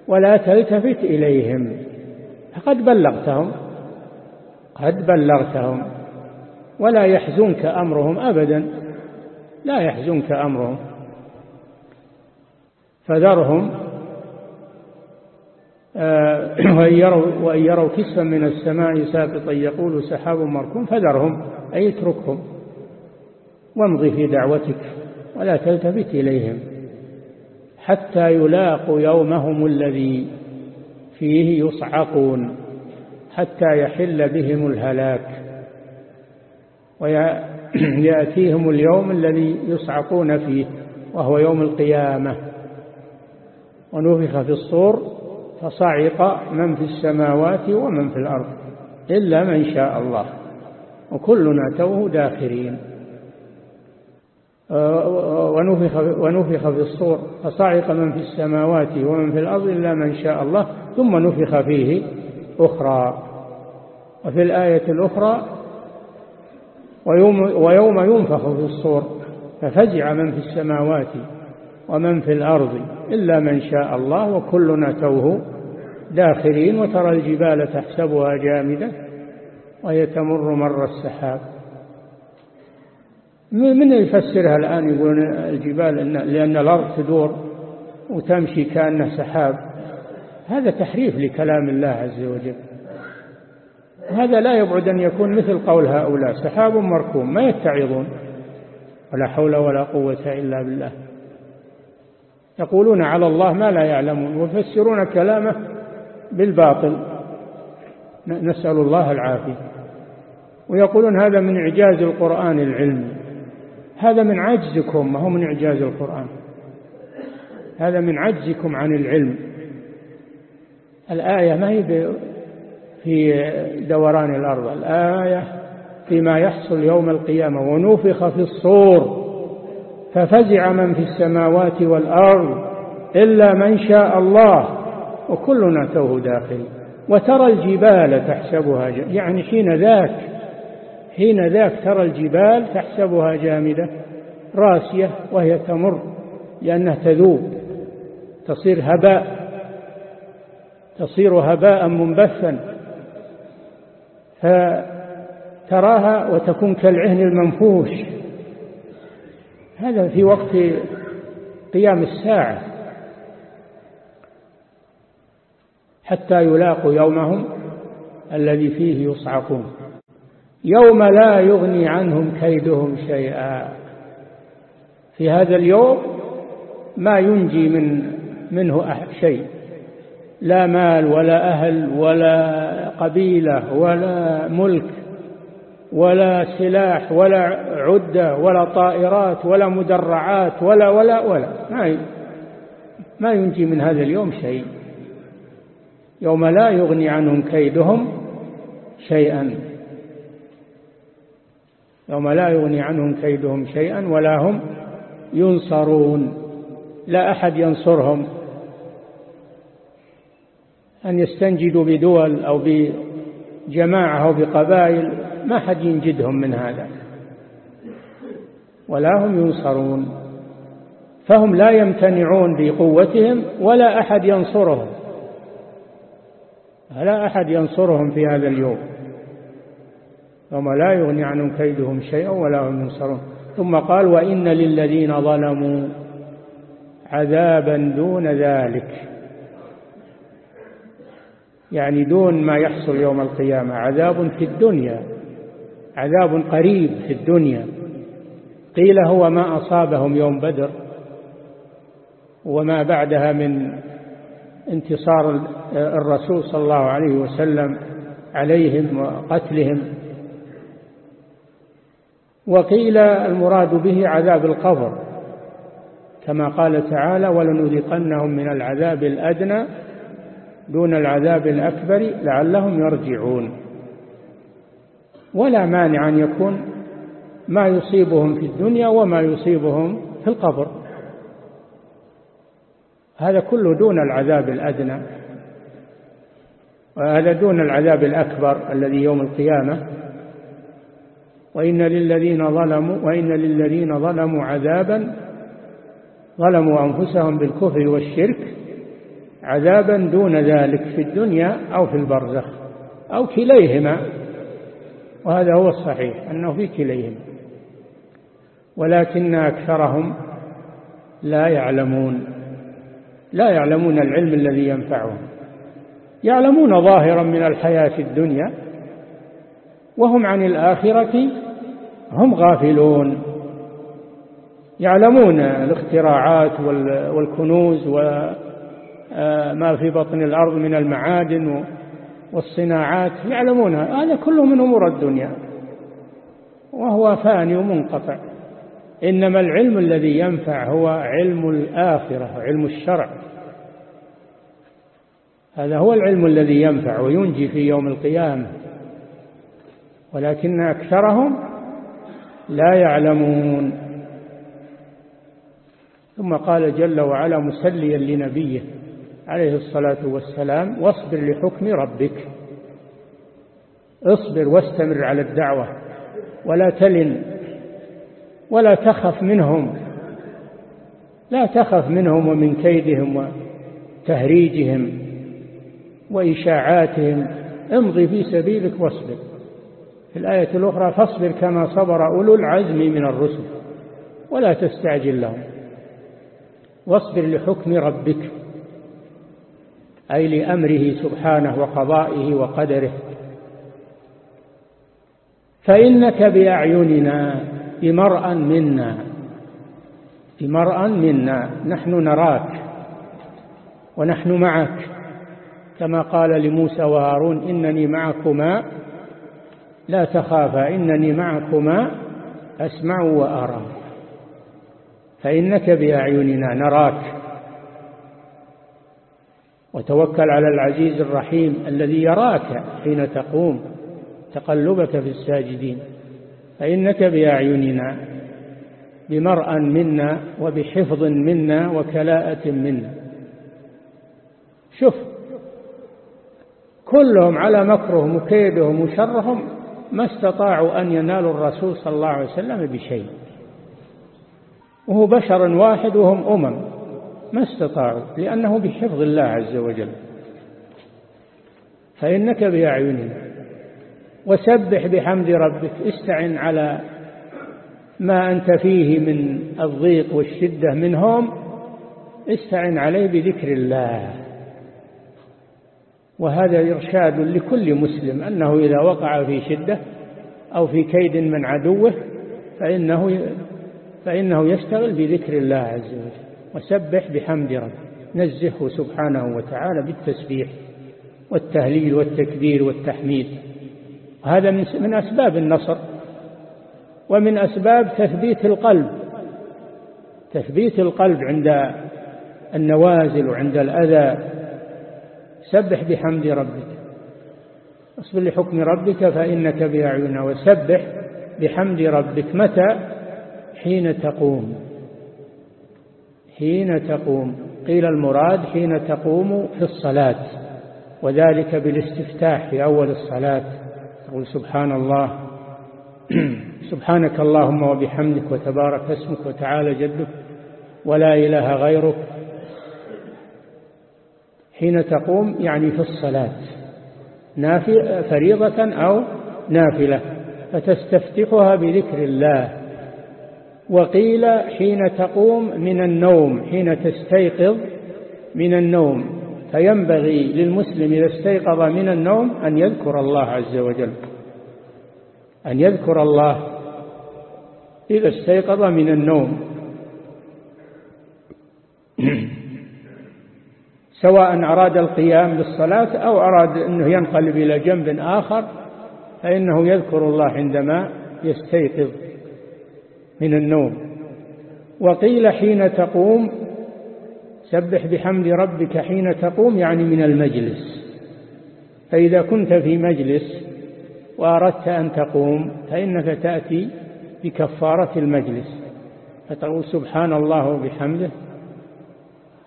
ولا تلتفت إليهم. فقد بلغتهم. قد بلغتهم ولا يحزنك أمرهم أبدا. لا يحزنك أمرهم. فذرهم آه، وإن يروا, وإن يروا كسفا من السماء ساقطا يقول سحاب مركوم فذرهم أي اتركهم. وامضي في دعوتك ولا تلتفت إليهم حتى يلاقوا يومهم الذي فيه يصعقون. حتى يحل بهم الهلاك ويأتيهم اليوم الذي يصعقون فيه وهو يوم القيامة. ونفخ في الصور فصعق من في السماوات ومن في الأرض إلا من شاء الله. وكلنا توه داخرين. ونفخ, ونفخ في الصور فصعق من في السماوات ومن في الأرض إلا من شاء الله ثم نفخ فيه أخرى. وفي الآية الأخرى ويوم, ويوم ينفخ في الصور ففزع من في السماوات ومن في الأرض إلا من شاء الله وكلنا توه داخلين وترى الجبال تحسبها جامدة وهي تمر مر السحاب. من يفسرها الآن يقولون الجبال لأن الأرض تدور وتمشي كأنها سحاب؟ هذا تحريف لكلام الله عز وجل. هذا لا يبعد أن يكون مثل قول هؤلاء سحاب مركوم ما يتعظون. ولا حول ولا قوة إلا بالله. يقولون على الله ما لا يعلمون ويفسرون كلامه بالباطل. نسأل الله العافية. ويقولون هذا من إعجاز القرآن العلمي هذا من عجزكم ما هو من إعجاز القرآن. هذا من عجزكم عن العلم. الآية ما هي في دوران الأرض. الآية فيما يحصل يوم القيامة ونفخ في الصور ففزع من في السماوات والأرض إلا من شاء الله وكلنا توه داخل. وترى الجبال تحسبها يعني حين ذاك حين ذاك ترى الجبال تحسبها جامدة راسية وهي تمر لأنها تذوب تصير هباء تصير هباء منبثا. فتراها وتكون كالعهن المنفوش. هذا في وقت قيام الساعة. حتى يلاقوا يومهم الذي فيه يصعقون. يوم لا يغني عنهم كيدهم شيئا. في هذا اليوم ما ينجي من منه شيء. لا مال ولا أهل ولا قبيلة ولا ملك ولا سلاح ولا عدة ولا طائرات ولا مدرعات ولا ولا ولا. ما ما ينجي من هذا اليوم شيء. يوم لا يغني عنهم كيدهم شيئا. يوم لا يغني عنهم كيدهم شيئا ولا هم ينصرون. لا أحد ينصرهم. أن يستنجدوا بدول أو بجماعة أو بقبائل ما حد ينجدهم من هذا. ولا هم ينصرون. فهم لا يمتنعون بقوتهم ولا أحد ينصرهم. لا أحد ينصرهم في هذا اليوم. يوم لا يغني عنهم كيدهم شيئا ولا هم ينصرون. ثم قال وإن للذين ظلموا عذابا دون ذلك. يعني دون ما يحصل يوم القيامة. عذاب في الدنيا عذاب قريب في الدنيا. قيل هو ما أصابهم يوم بدر وما بعدها من انتصار الرسول صلى الله عليه وسلم عليهم وقتلهم. وقيل المراد به عذاب القبر كما قال تعالى ولنذيقنهم من العذاب الأدنى دون العذاب الأكبر لعلهم يرجعون. ولا مانع أن يكون ما يصيبهم في الدنيا وما يصيبهم في القبر. هذا كله دون العذاب الأدنى. وهذا دون العذاب الأكبر الذي يوم القيامة. وإن للذين ظلموا وإن للذين ظلموا عذابا. ظلموا أنفسهم بالكفر والشرك. عذابا دون ذلك في الدنيا أو في البرزخ أو كليهما. وهذا هو الصحيح أنه في كليهما. ولكن أكثرهم لا يعلمون لا يعلمون العلم الذي ينفعهم. يعلمون ظاهرا من الحياة الدنيا وهم عن الآخرة هم غافلون. يعلمون الاختراعات والكنوز وما في بطن الأرض من المعادن والصناعات يعلمونها. هذا كله من أمور الدنيا. وهو فاني ومنقطع. إنما العلم الذي ينفع هو علم الآخرة علم الشرع. هذا هو العلم الذي ينفع وينجي في يوم القيامة. ولكن أكثرهم لا يعلمون. ثم قال جل وعلا مسليا لنبيه. عليه الصلاة والسلام واصبر لحكم ربك. اصبر واستمر على الدعوة ولا تلن ولا تخف منهم. لا تخف منهم ومن كيدهم وتهريجهم وإشاعاتهم. امضي في سبيلك واصبر. في الآية الأخرى فاصبر كما صبر أولو العزم من الرسل ولا تستعجل لهم. واصبر لحكم ربك. أي لأمره سبحانه وقضائه وقدره. فإنك بأعيننا بمرأ منا بمرأ منا نحن نراك ونحن معك. كما قال لموسى وهارون إنني معكما لا تخافا إنني معكما أسمع وأرى. فإنك بأعيننا نراك. وتوكل على العزيز الرحيم الذي يراك حين تقوم تقلبك في الساجدين. فإنك بأعيننا بمرأى منا وبحفظ منا وكلاءة منا. شوف كلهم على مكرهم وكيدهم وشرهم ما استطاعوا أن ينالوا الرسول صلى الله عليه وسلم بشيء. وهو بشر واحد وهم أمم. ما استطاعوا لأنه بحفظ الله عز وجل. فإنك بأعيننا وسبح بحمد ربك استعن على ما أنت فيه من الضيق والشدة منهم استعن عليه بذكر الله. وهذا إرشاد لكل مسلم أنه إذا وقع في شدة أو في كيد من عدوه فإنه فإنه يشتغل بذكر الله عز وجل. وسبح بحمد ربه نزهه سبحانه وتعالى بالتسبيح والتهليل والتكبير والتحميد. هذا من أسباب النصر ومن أسباب تثبيت القلب. تثبيت القلب عند النوازل وعند الأذى. سبح بحمد ربك. اصبر لحكم ربك فإنك بأعيننا. وسبح بحمد ربك. متى؟ حين تقوم. حين تقوم. قيل المراد حين تقوم في الصلاة وذلك بالاستفتاح في أول الصلاة. تقول سبحان الله. سبحانك اللهم وبحمدك وتبارك اسمك وتعالى جدك ولا إله غيرك. حين تقوم يعني في الصلاة. فريضة أو نافلة. فتستفتحها بذكر الله. وقيل حين تقوم من النوم حين تستيقظ من النوم. فينبغي للمسلم إذا استيقظ من النوم أن يذكر الله عز وجل. أن يذكر الله إذا استيقظ من النوم. سواء أراد القيام بالصلاة أو أراد أنه ينقلب إلى جنب آخر فإنه يذكر الله عندما يستيقظ. من النوم. وقيل حين تقوم سبح بحمد ربك حين تقوم يعني من المجلس. فإذا كنت في مجلس وأردت أن تقوم فإنك تأتي بكفارة المجلس. فتقول سبحان الله وبحمده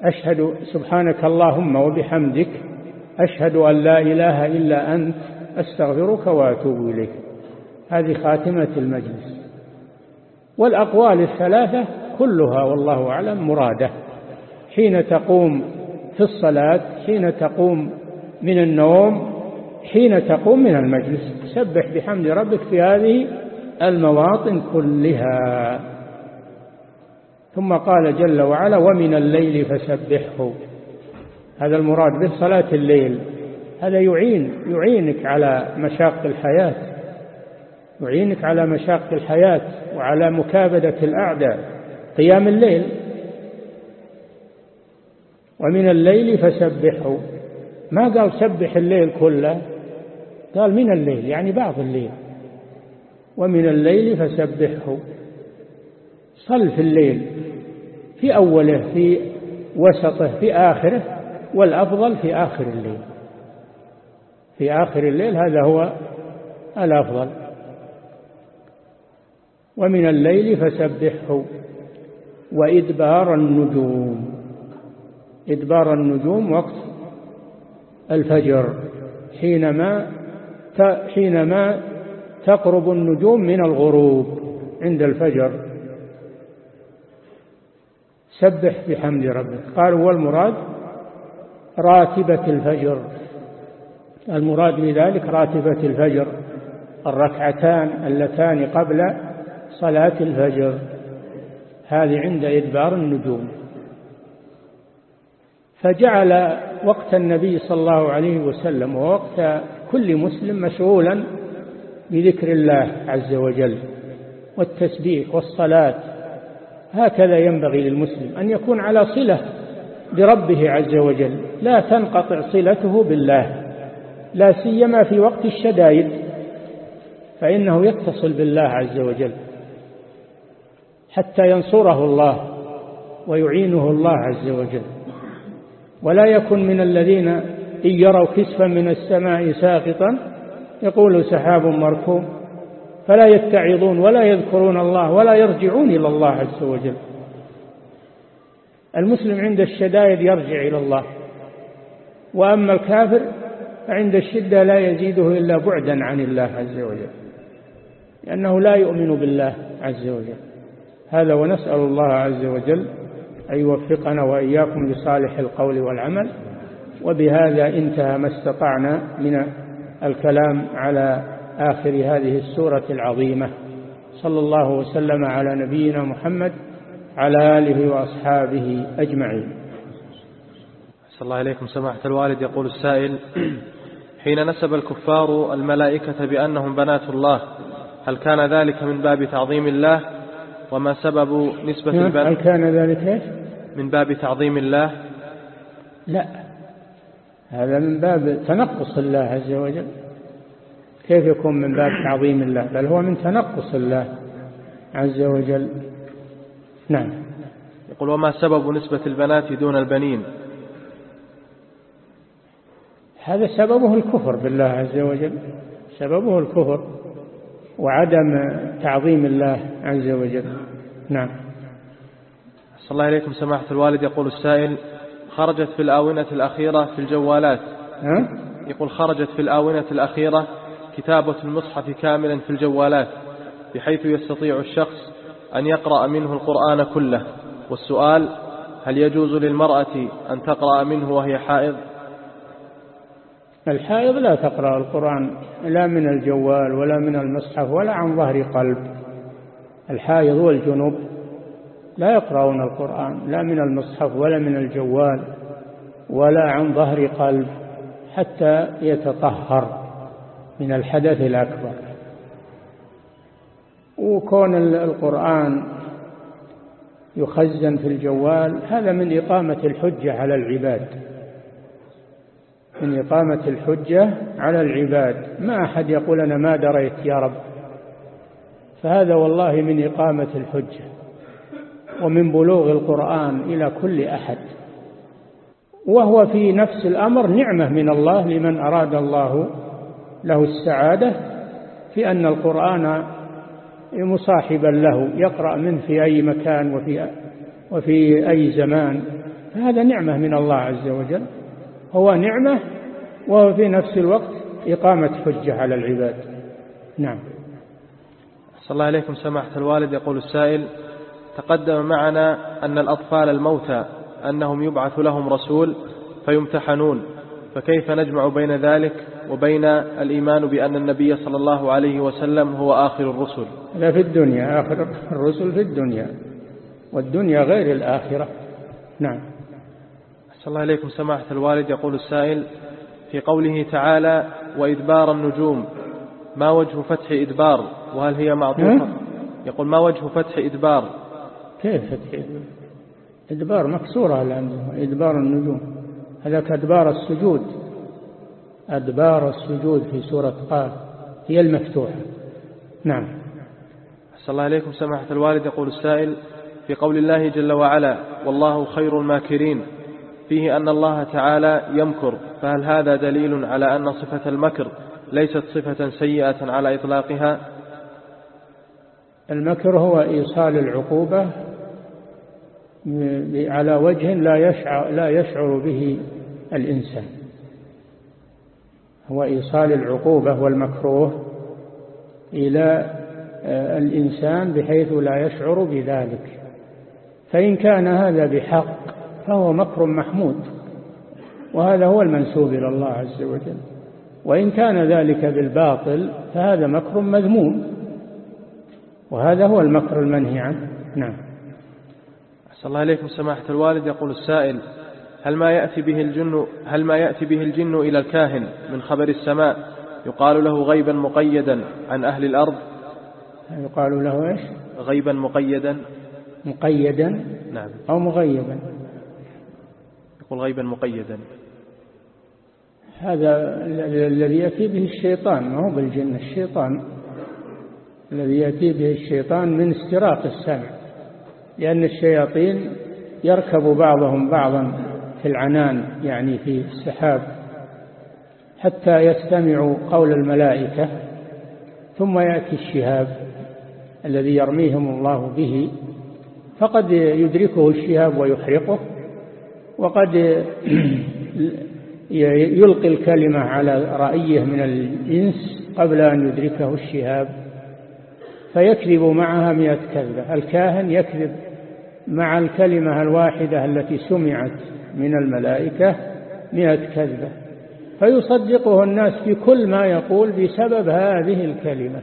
أشهد سبحانك اللهم وبحمدك أشهد أن لا إله إلا أنت أستغفرك وأتوب إليك. هذه خاتمة المجلس. والأقوال الثلاثة كلها والله أعلم مرادة. حين تقوم في الصلاة حين تقوم من النوم حين تقوم من المجلس. سبح بحمد ربك في هذه المواطن كلها. ثم قال جل وعلا ومن الليل فسبحه. هذا المراد به صلاة الليل. هذا يعين يعينك على مشاق الحياة. يعينك على مشاق الحياة وعلى مكابدة الأعداء. قيام الليل. ومن الليل فسبحه ما قال سبح الليل كله. قال من الليل يعني بعض الليل. ومن الليل فسبحه صل في الليل. في أوله في وسطه في آخره. والأفضل في آخر الليل. في آخر الليل هذا هو الأفضل. ومن الليل فسبحه. وإدبار النجوم. إدبار النجوم وقت الفجر. حينما حينما تقرب النجوم من الغروب عند الفجر. سبح بحمد ربك. قالوا والمراد راتبة الفجر. المراد بذلك راتبة الفجر. الركعتان اللتان قبل صلاة الفجر. هذه عند إدبار النجوم. فجعل وقت النبي صلى الله عليه وسلم ووقت كل مسلم مشغولا بذكر الله عز وجل والتسبيح والصلاة. هكذا ينبغي للمسلم أن يكون على صلة بربه عز وجل. لا تنقطع صلته بالله. لا سيما في وقت الشدائد. فإنه يتصل بالله عز وجل. حتى ينصره الله ويعينه الله عز وجل. ولا يكن من الذين إن يروا كسفا من السماء ساقطا يقول سحاب مركوم. فلا يتعظون ولا يذكرون الله ولا يرجعون إلى الله عز وجل. المسلم عند الشدائد يرجع إلى الله. وأما الكافر فعند الشدة لا يزيده إلا بعدا عن الله عز وجل. لأنه لا يؤمن بالله عز وجل. هذا ونسأل الله عز وجل أن يوفقنا وإياكم لصالح القول والعمل. وبهذا انتهى ما استطعنا من الكلام على آخر هذه السورة العظيمة. صلى الله وسلم على نبينا محمد على آله وأصحابه أجمعين. صلى الله عليكم. سماحة الوالد يقول السائل حين نسب الكفار الملائكة بأنهم بنات الله هل كان ذلك من باب تعظيم الله؟ وما سبب نسبة نعم، البنات هل كان ذلك إيش؟ من باب تعظيم الله؟ لا. هذا من باب تنقص الله عز وجل. كيف يكون من باب تعظيم الله؟ بل هو من تنقص الله عز وجل. نعم. يقول وما سبب نسبة البنات دون البنين؟ هذا سببه الكفر بالله عز وجل. سببه الكفر. وعدم تعظيم الله عز وجل. نعم. صلى الله عليكم سماحة الوالد. يقول السائل خرجت في الآونة الأخيرة في الجوالات. ها؟ يقول خرجت في الآونة الأخيرة كتابة المصحف كاملا في الجوالات بحيث يستطيع الشخص أن يقرأ منه القرآن كله. والسؤال هل يجوز للمرأة أن تقرأ منه وهي حائض؟ الحائض لا تقرأ القرآن لا من الجوال ولا من المصحف ولا عن ظهر قلب. الحائض والجنوب لا يقرأون القرآن لا من المصحف ولا من الجوال ولا عن ظهر قلب حتى يتطهر. من الحدث الأكبر. وكون القرآن يخزن في الجوال هذا من إقامة الحجة على العباد. من إقامة الحجة على العباد. ما أحد يقول أنا ما دريت يا رب. فهذا والله من إقامة الحجة ومن بلوغ القرآن إلى كل أحد. وهو في نفس الأمر نعمة من الله لمن أراد الله له السعادة في أن القرآن مصاحبا له يقرأ منه في أي مكان وفي, وفي أي زمان. فهذا نعمة من الله عز وجل. هو نعمة وهو في نفس الوقت إقامة حجة على العباد. نعم. صلى الله عليكم سماحة الوالد. يقول السائل تقدم معنا أن الأطفال الموتى أنهم يبعث لهم رسول فيمتحنون فكيف نجمع بين ذلك وبين الإيمان بأن النبي صلى الله عليه وسلم هو آخر الرسل؟ لا في الدنيا آخر الرسل في الدنيا والدنيا غير الآخرة. نعم. صلى الله عليكم سماحة الوالد. يقول السائل في قوله تعالى وإدبار النجوم ما وجه فتح إدبار؟ وهل هي معطوفة؟ يقول ما وجه فتح إدبار؟ كيف فتح إدبار؟ إدبار مكسورة الآن. إدبار النجوم. هذاك أدبار السجود. أدبار السجود في سورة قاف. هي المفتوحة. نعم. صلى الله عليكم سماحة الوالد. يقول السائل في قول الله جل وعلا والله خير الماكرين. فيه أن الله تعالى يمكر فهل هذا دليل على أن صفة المكر ليست صفة سيئة على إطلاقها؟ المكر هو إيصال العقوبة على وجه لا يشعر, لا يشعر به الإنسان. هو إيصال العقوبة والمكروه إلى آه، الإنسان بحيث لا يشعر بذلك. فإن كان هذا بحق فهو مكر محمود وهذا هو المنسوب إلى الله عز وجل. وإن كان ذلك بالباطل فهذا مكر مذموم وهذا هو المكر المنهي عنه. نعم. أحسن الله عليكم سماحة الوالد. يقول السائل هل ما يأتي به الجن هل ما يأتي به الجن إلى الكاهن من خبر السماء؟ يقال له غيبا مقيدا عن أهل الأرض. يقال له إيش؟ غيبا مقيدا. مقيدا نعم. أو مغيبا. يقول غيبا مقيدا. هذا الذي يأتي به الشيطان ما هو بالجن الشيطان. الذي يأتي به الشيطان من استراق السمع. لأن الشياطين يركب بعضهم بعضا في العنان يعني في السحاب حتى يستمعوا قول الملائكة ثم يأتي الشهاب الذي يرميهم الله به. فقد يدركه الشهاب ويحرقه. وقد يلقي الكلمة على رأيه من الإنس قبل أن يدركه الشهاب فيكذب معها مئة كذبة. الكاهن يكذب مع الكلمة الواحدة التي سمعت من الملائكة مئة كذبة. فيصدقه الناس في كل ما يقول بسبب هذه الكلمة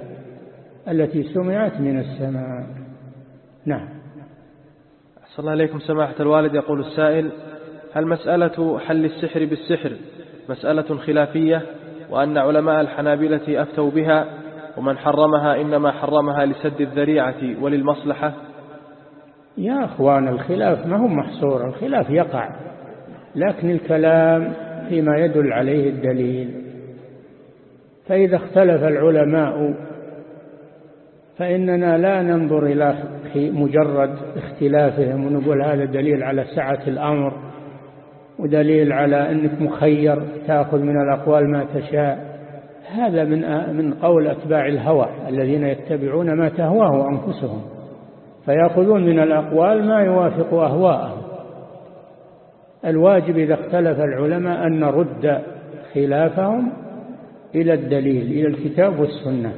التي سمعت من السماء. نعم. أحسن الله عليكم سماحة الوالد يقول السائل هل مسألة حل السحر بالسحر مسألة خلافية وأن علماء الحنابلة أفتوا بها ومن حرمها إنما حرمها لسد الذريعة وللمصلحة. يا أخوان الخلاف ما هو محصور الخلاف يقع لكن الكلام فيما يدل عليه الدليل. فإذا اختلف العلماء فإننا لا ننظر إلى مجرد اختلافهم ونقول هذا دليل على سعة الأمر. ودليل على أنك مخير تأخذ من الأقوال ما تشاء. هذا من من قول أتباع الهوى الذين يتبعون ما تهواه أنفسهم. فيأخذون من الأقوال ما يوافق أهواءهم. الواجب إذا اختلف العلماء أن نرد خلافهم إلى الدليل إلى الكتاب والسنة.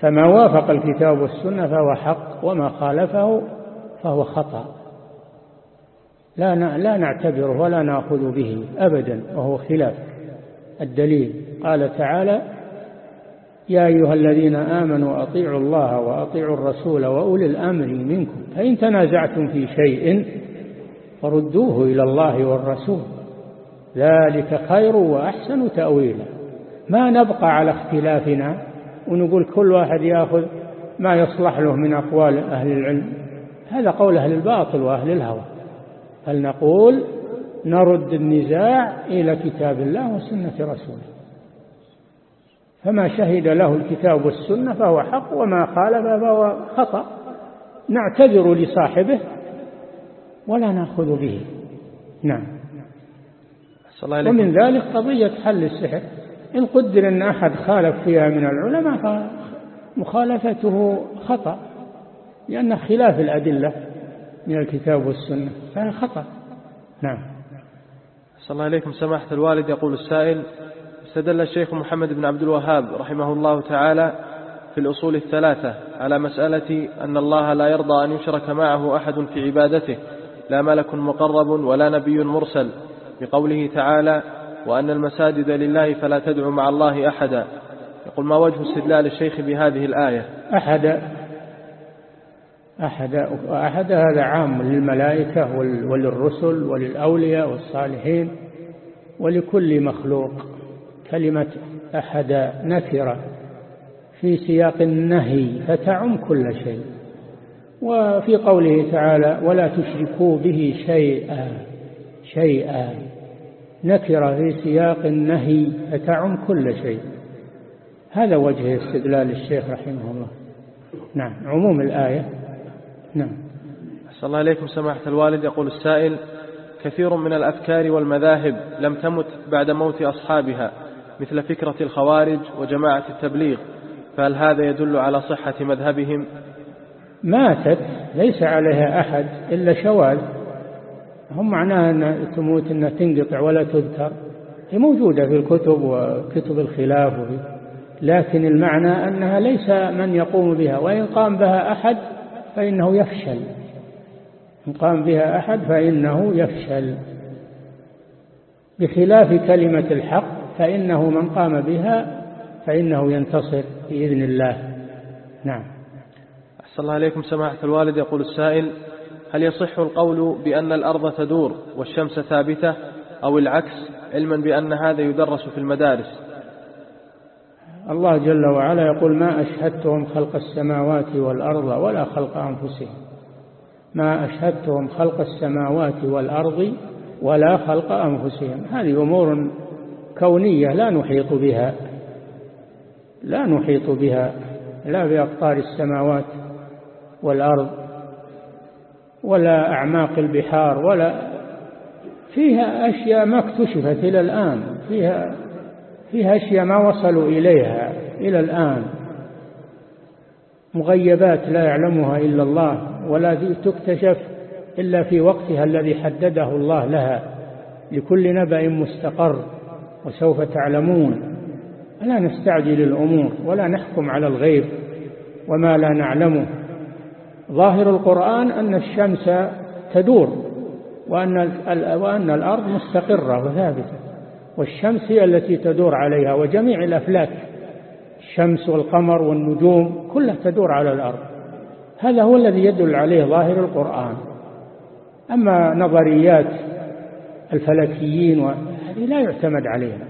فما وافق الكتاب والسنة فهو حق وما خالفه فهو خطأ. لا لا نعتبره ولا نأخذ به أبدا وهو خلاف. الدليل قال تعالى يا أيها الذين آمنوا أطيعوا الله وأطيعوا الرسول وأولي الأمر منكم. فإن تنازعتم في شيء فردوه إلى الله والرسول. ذلك خير وأحسن تأويلا. ما نبقى على اختلافنا ونقول كل واحد يأخذ ما يصلح له من أقوال أهل العلم. هذا قول أهل الباطل وأهل الهوى. هل نقول نرد النزاع إلى كتاب الله وسنة رسوله؟ فما شهد له الكتاب والسنة فهو حق وما خالف فهو خطأ. نعتذر لصاحبه ولا نأخذ به. نعم. ومن ذلك قضية حل السحر. إن قدر أن أحد خالف فيها من العلماء فمخالفته خطأ لأن خلاف الأدلة من الكتاب والسنة فهذا خطأ. نعم. صلى الله عليكم. سماحة الوالد يقول السائل استدل الشيخ محمد بن عبد الوهاب رحمه الله تعالى في الأصول الثلاثة على مسألة أن الله لا يرضى أن يشرك معه أحد في عبادته لا ملك مقرب ولا نبي مرسل بقوله تعالى وأن المساجد لله فلا تدعو مع الله أحدا. يقول ما وجه استدلال الشيخ بهذه الآية؟ أحد. أحد أحد هذا عام للملائكة وللرسل وللأولياء والصالحين ولكل مخلوق. كلمة أحد نكرة في سياق النهي فتعم كل شيء. وفي قوله تعالى ولا تشركوا به شيئا شيئا. نكرة في سياق النهي فتعم كل شيء. هذا وجه استدلال الشيخ رحمه الله. نعم عموم الآية. نعم. أحسن الله إليكم سماحة الوالد. يقول السائل كثير من الأفكار والمذاهب لم تمت بعد موت أصحابها مثل فكرة الخوارج وجماعة التبليغ فهل هذا يدل على صحة مذهبهم؟ ماتت ليس عليها أحد إلا شواذ. هم معناها أن تموت أنها تنقطع ولا تذكر. هي موجودة في الكتب وكتب الخلاف لكن المعنى أنها ليس من يقوم بها وإن قام بها أحد فإنه يفشل. إن قام بها أحد فإنه يفشل. بخلاف كلمة الحق فإنه من قام بها فإنه ينتصر بإذن الله. نعم. أحسن الله عليكم سماحة الوالد. يقول السائل هل يصح القول بأن الأرض تدور والشمس ثابتة أو العكس علما بأن هذا يدرس في المدارس؟ الله جل وعلا يقول ما أشهدتهم خلق السماوات والأرض ولا خلق أنفسهم. ما أشهدتهم خلق السماوات والأرض ولا خلق أنفسهم. هذه أمور كونية لا نحيط بها لا نحيط بها لا بأقطار السماوات والأرض ولا أعماق البحار ولا فيها أشياء ما اكتشفت إلى الآن فيها فيها أشياء ما وصلوا إليها إلى الآن. مغيبات لا يعلمها إلا الله ولا تكتشف إلا في وقتها الذي حدده الله لها. لكل نبأ مستقر وسوف تعلمون. فلا نستعجل الأمور ولا نحكم على الغيب وما لا نعلمه. ظاهر القرآن أن الشمس تدور وأن, وأن الأرض مستقرة وثابتة. والشمس هي التي تدور عليها وجميع الأفلاك الشمس والقمر والنجوم كلها تدور على الأرض. هذا هو الذي يدل عليه ظاهر القرآن. أما نظريات الفلكيين هذه لا يعتمد عليها.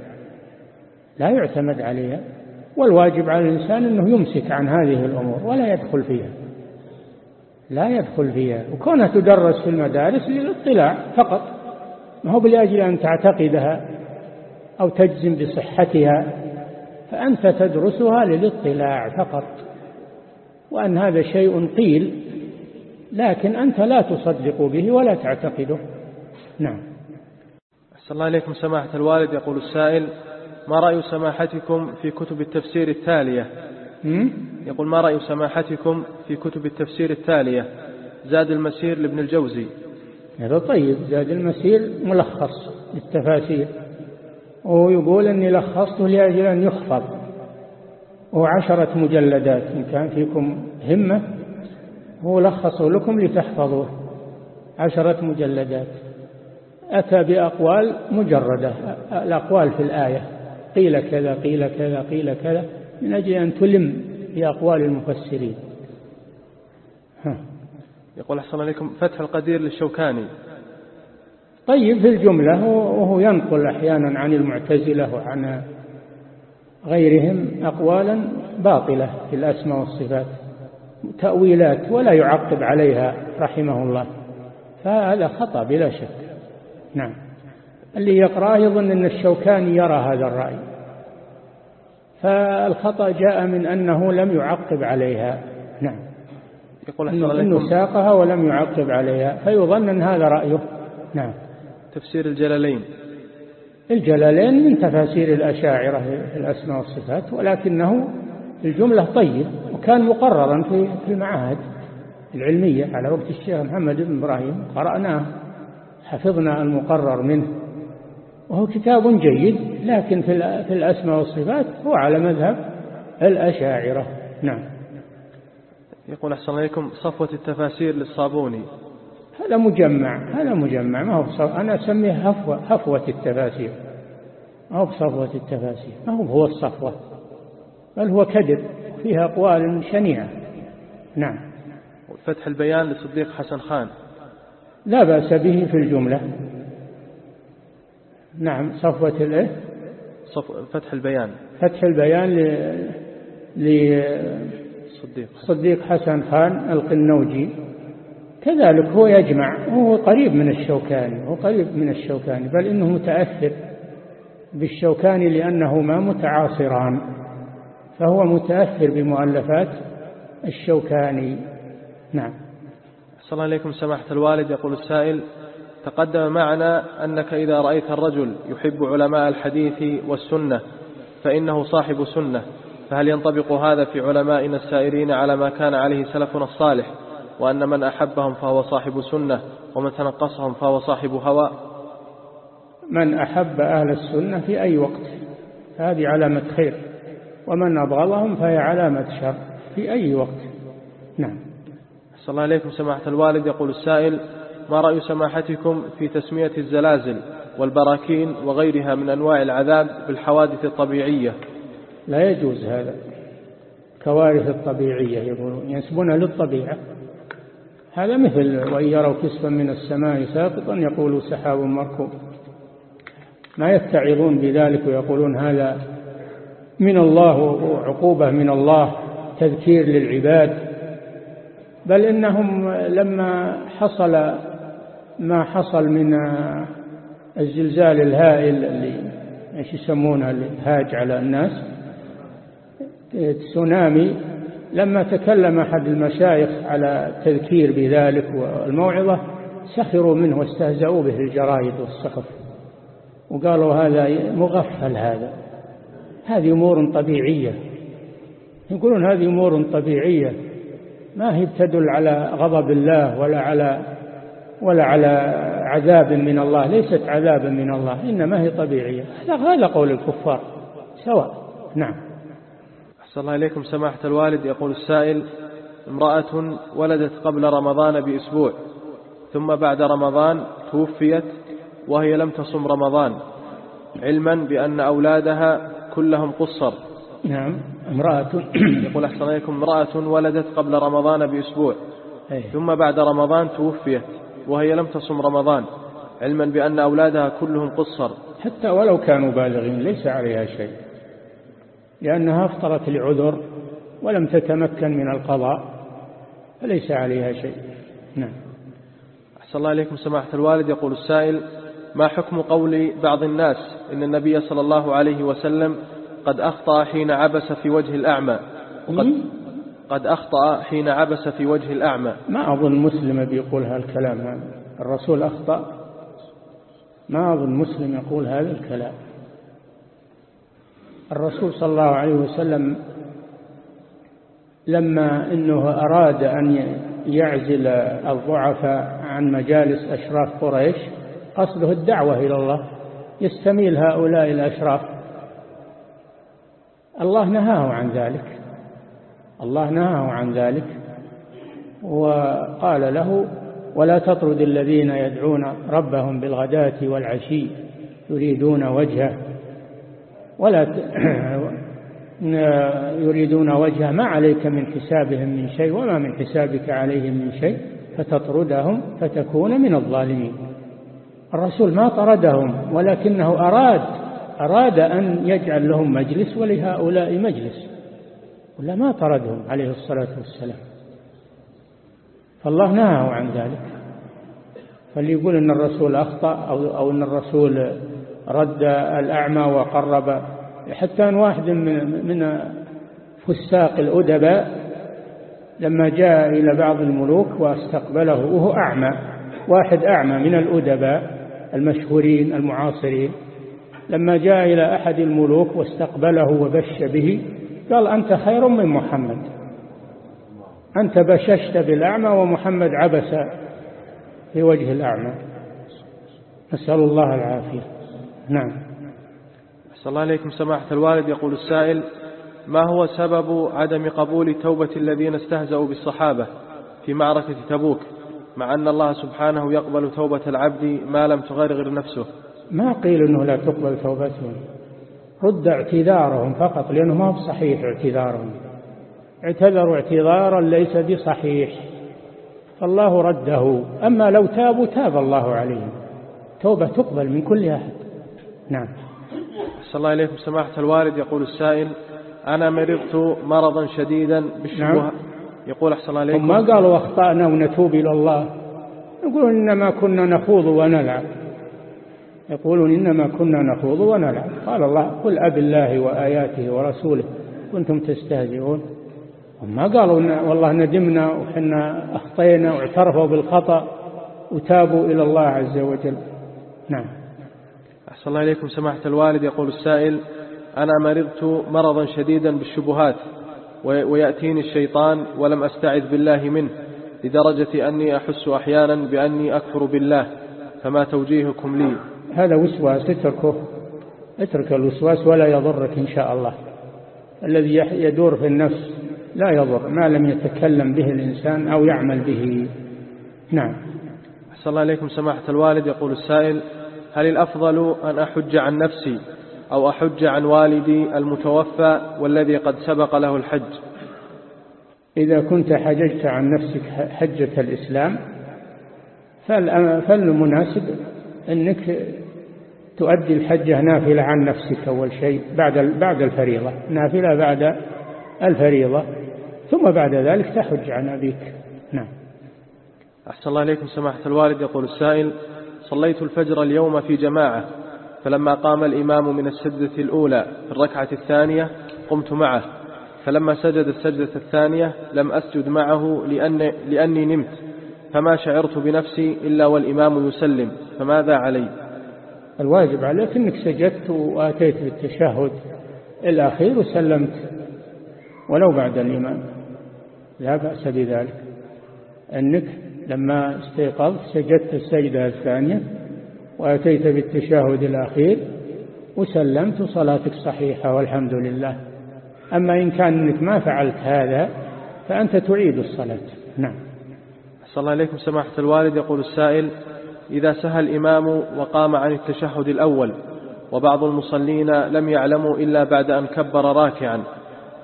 لا يعتمد عليها. والواجب على الإنسان أنه يمسك عن هذه الأمور ولا يدخل فيها. لا يدخل فيها. وكونها تدرس في المدارس للاطلاع فقط. ما هو لأجل أن تعتقدها أو تجزم بصحتها فأنت تدرسها للاطلاع فقط. وأن هذا شيء قيل لكن أنت لا تصدق به ولا تعتقده. نعم. أحسن الله إليكم سماحة الوالد. يقول السائل ما رأي سماحتكم في كتب التفسير التالية؟ يقول ما رأي سماحتكم في كتب التفسير التالية؟ زاد المسير لابن الجوزي. هذا طيب. زاد المسير ملخص للتفاسير. وهو يقول أني لخصته لأجل أن يحفظ هو عشرة مجلدات إن كان فيكم همة هو لخصه لكم لتحفظوه. عشرة مجلدات. أتى بأقوال مجردة. الأقوال في الآية. قيل كذا قيل كذا قيل كذا من أجل أن تلم بأقوال المفسرين. ها. يقول أحسن عليكم فتح القدير للشوكاني. طيب في الجملة وهو ينقل أحيانا عن المعتزلة وعن غيرهم أقوالا باطلة في الأسماء والصفات تأويلات ولا يعقب عليها رحمه الله فهذا خطأ بلا شك. نعم. اللي يقرأه يظن أن الشوكاني يرى هذا الرأي. فالخطأ جاء من أنه لم يعقب عليها. نعم. يقول أنه ساقها ولم يعقب عليها فيظن أن هذا رأيه. نعم. تفسير الجلالين. الجلالين من تفاسير الأشاعرة في الأسماء والصفات ولكنه الجملة طيب وكان مقررا في المعاهد العلمية على وقت الشيخ محمد بن إبراهيم قرأناه حفظنا المقرر منه. وهو كتاب جيد لكن في الأسماء والصفات هو على مذهب الأشاعرة. نعم. يقول أحسن عليكم صفوة التفاسير للصابوني. هذا مجمع هذا مجمع ما هو بصف... أنا أسميه هفوة, هفوة التفاسير. ما هو بصفوة التفاسير ما هو هو الصفوة بل هو كدر فيها أقوال شنيعة. نعم. فتح البيان لصديق حسن خان. لا بأس به في الجملة. نعم صفوة الايه صف... فتح البيان. فتح البيان ل... ل... صديق. صديق حسن خان القنوجي. كذلك هو يجمع هو قريب من الشوكاني هو قريب من الشوكاني بل إنه متأثر بالشوكاني لأنهما متعاصران فهو متأثر بمؤلفات الشوكاني. نعم. صلى الله عليكم سماحة الوالد يقول السائل تقدم معنا أنك إذا رأيت الرجل يحب علماء الحديث والسنة فإنه صاحب سنة فهل ينطبق هذا في علمائنا السائرين على ما كان عليه سلفنا الصالح؟ وأن من أحبهم فهو صاحب سنة ومن تنقصهم فهو صاحب هوى. من أحب أهل السنة في أي وقت هذه علامة خير. ومن أبغضهم فهي علامة شر في أي وقت. نعم. صلى الله عليكم سماحة الوالد. يقول السائل ما رأي سماحتكم في تسمية الزلازل والبراكين وغيرها من أنواع العذاب بالحوادث الطبيعية؟ لا يجوز هذا. كوارث الطبيعية يقولون ينسبونها للطبيعة. هذا مثل وإن يروا كسفا من السماء ساقطا يقولوا سحاب مركوب. ما يتعظون بذلك ويقولون هذا من الله وعقوبة من الله تذكير للعباد. بل إنهم لما حصل ما حصل من الزلزال الهائل اللي إيش يسمونه الهاج على الناس تسونامي لما تكلم أحد المشايخ على تذكير بذلك والموعظة سخروا منه واستهزأوا به الجرائد والسخف وقالوا هذا مغفل هذا. هذه أمور طبيعية. يقولون هذه أمور طبيعية. ما هي تدل على غضب الله ولا على ولا على عذاب من الله. ليست عذابا من الله إنما هي طبيعية. هذا قول الكفار سواء. نعم. أحسن الله إليكم سماحة الوالد يقول السائل امرأة ولدت قبل رمضان بأسبوع ثم بعد رمضان توفيت وهي لم تصم رمضان علما بأن أولادها كلهم قصر. نعم امرأة. يقول أحسن عليكم امرأة ولدت قبل رمضان بأسبوع. ثم بعد رمضان توفيت وهي لم تصم رمضان علما بأن أولادها كلهم قصر. حتى ولو كانوا بالغين ليس عليها شيء. لأنها أفطرت لعذر ولم تتمكن من القضاء فليس عليها شيء. نعم. أحسن الله إليكم سماحة الوالد. يقول السائل ما حكم قول بعض الناس إن النبي صلى الله عليه وسلم قد أخطأ حين عبس في وجه الأعمى؟ وقد. قد أخطأ حين عبس في وجه الأعمى. ما أظن مسلم بيقول هالكلام هذا. الرسول أخطأ. ما أظن مسلم يقول هذا الكلام. الرسول صلى الله عليه وسلم لما أنه أراد أن يعزل الضعفاء عن مجالس أشراف قريش قصده الدعوة إلى الله يستميل هؤلاء الأشراف. الله نهاه عن ذلك. الله نهاه عن ذلك. وقال له ولا تطرد الذين يدعون ربهم بالغداة والعشي يريدون وجهه. ولا. يريدون وجهه ما عليك من حسابهم من شيء وما من حسابك عليهم من شيء فتطردهم فتكون من الظالمين. الرسول ما طردهم ولكنه أراد أراد أن يجعل لهم مجلس ولهؤلاء مجلس. ولا ما طردهم عليه الصلاة والسلام. فالله نهاه عن ذلك. فاللي يقول أن الرسول أخطأ أو, أو أن الرسول رد الأعمى وقرب. حتى أن واحد من, من فساق الأدباء لما جاء إلى بعض الملوك واستقبله وهو أعمى واحد أعمى من الأدباء المشهورين المعاصرين. لما جاء إلى أحد الملوك واستقبله وبش به قال أنت خير من محمد أنت بششت بالأعمى ومحمد عبس في وجه الأعمى. نسأل الله العافية. نعم. أحسن الله إليكم سماحة الوالد. يقول السائل ما هو سبب عدم قبول توبة الذين استهزأوا بالصحابة في معركة تبوك مع أن الله سبحانه يقبل توبة العبد ما لم تغرغر نفسه؟ ما قيل أنه لا تقبل توبتهم رد اعتذارهم فقط لأنه ما هو صحيح اعتذارهم. اعتذروا اعتذارا ليس بصحيح. فالله رده. أما لو تابوا تاب الله عليهم. توبة تقبل من كل أحد. نعم. أحسن الله إليكم. سماحة الوالد يقول السائل أنا مرضت مرضا شديدا بالشبهة نعم. يقول أحسن الله إليكم. ما قالوا أخطأنا ونتوب إلى الله. يقولون إنما كنا نخوض ونلعب. يقولون إنما كنا نخوض ونلعب. قال الله قل أب الله وآياته ورسوله. كنتم تستهزئون. هم ما قالوا والله ندمنا وحنا أخطينا واعترفوا بالخطأ وتابوا إلى الله عز وجل. نعم. أحسن الله إليكم سماحة الوالد. يقول السائل أنا مرضت مرضا شديدا بالشبهات وي- ويأتيني الشيطان ولم أستعذ بالله منه لدرجة أني أحس أحيانا بأني أكفر بالله فما توجيهكم لي؟ هذا وسواس اتركه. اترك الوسواس ولا يضرك إن شاء الله. الذي يدور في النفس لا يضر ما لم يتكلم به الإنسان أو يعمل به. نعم. أحسن الله إليكم سماحة الوالد. يقول السائل هل الأفضل أن أحج عن نفسي أو أحج عن والدي المتوفى والذي قد سبق له الحج؟ إذا كنت حججت عن نفسك حجة الإسلام فالمناسب أنك تؤدي الحجة نافلة عن نفسك أول شيء بعد بعد الفريضة. نافلة بعد الفريضة ثم بعد ذلك تحج عن أبيك. نعم. أحسن الله إليكم سماحة الوالد يقول السائل صليت الفجر اليوم في جماعة فلما قام الإمام من السجدة الأولى في الركعة الثانية قمت معه فلما سجد السجدة الثانية لم أسجد معه لأن لأني نمت فما شعرت بنفسي إلا والإمام يسلم فماذا علي؟ الواجب عليك أنك سجدت وآتيت بالتشهد الأخير وسلمت ولو بعد الإمام لا بأس بذلك أنك لما استيقظت سجدت السجدة الثانية وأتيت بالتشهد الأخير وسلمت صلاتك صحيحة والحمد لله. أما إن كان أنك ما فعلت هذا فأنت تعيد الصلاة. نعم. أحسن الله إليكم سماحة الوالد. يقول السائل إذا سهى الإمام وقام عن التشهد الأول وبعض المصلين لم يعلموا إلا بعد أن كبر راكعا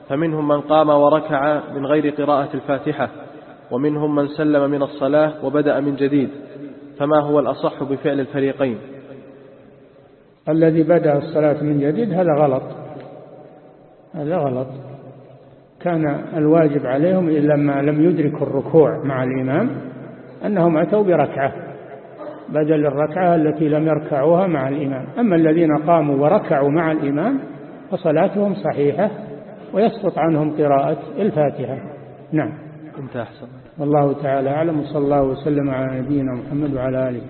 فمنهم من قام وركع من غير قراءة الفاتحة. ومنهم من سلم من الصلاة وبدأ من جديد فما هو الأصح بفعل الفريقين؟ الذي بدأ الصلاة من جديد هذا غلط. هذا غلط. كان الواجب عليهم إلا ما لم يدركوا الركوع مع الإمام أنهم أتوا بركعة بدل الركعة التي لم يركعوها مع الإمام. أما الذين قاموا وركعوا مع الإمام فصلاتهم صحيحة ويسقط عنهم قراءة الفاتحة. نعم. انت أحسن. والله تعالى أعلم وصلى الله وسلم على نبينا محمد وعلى آله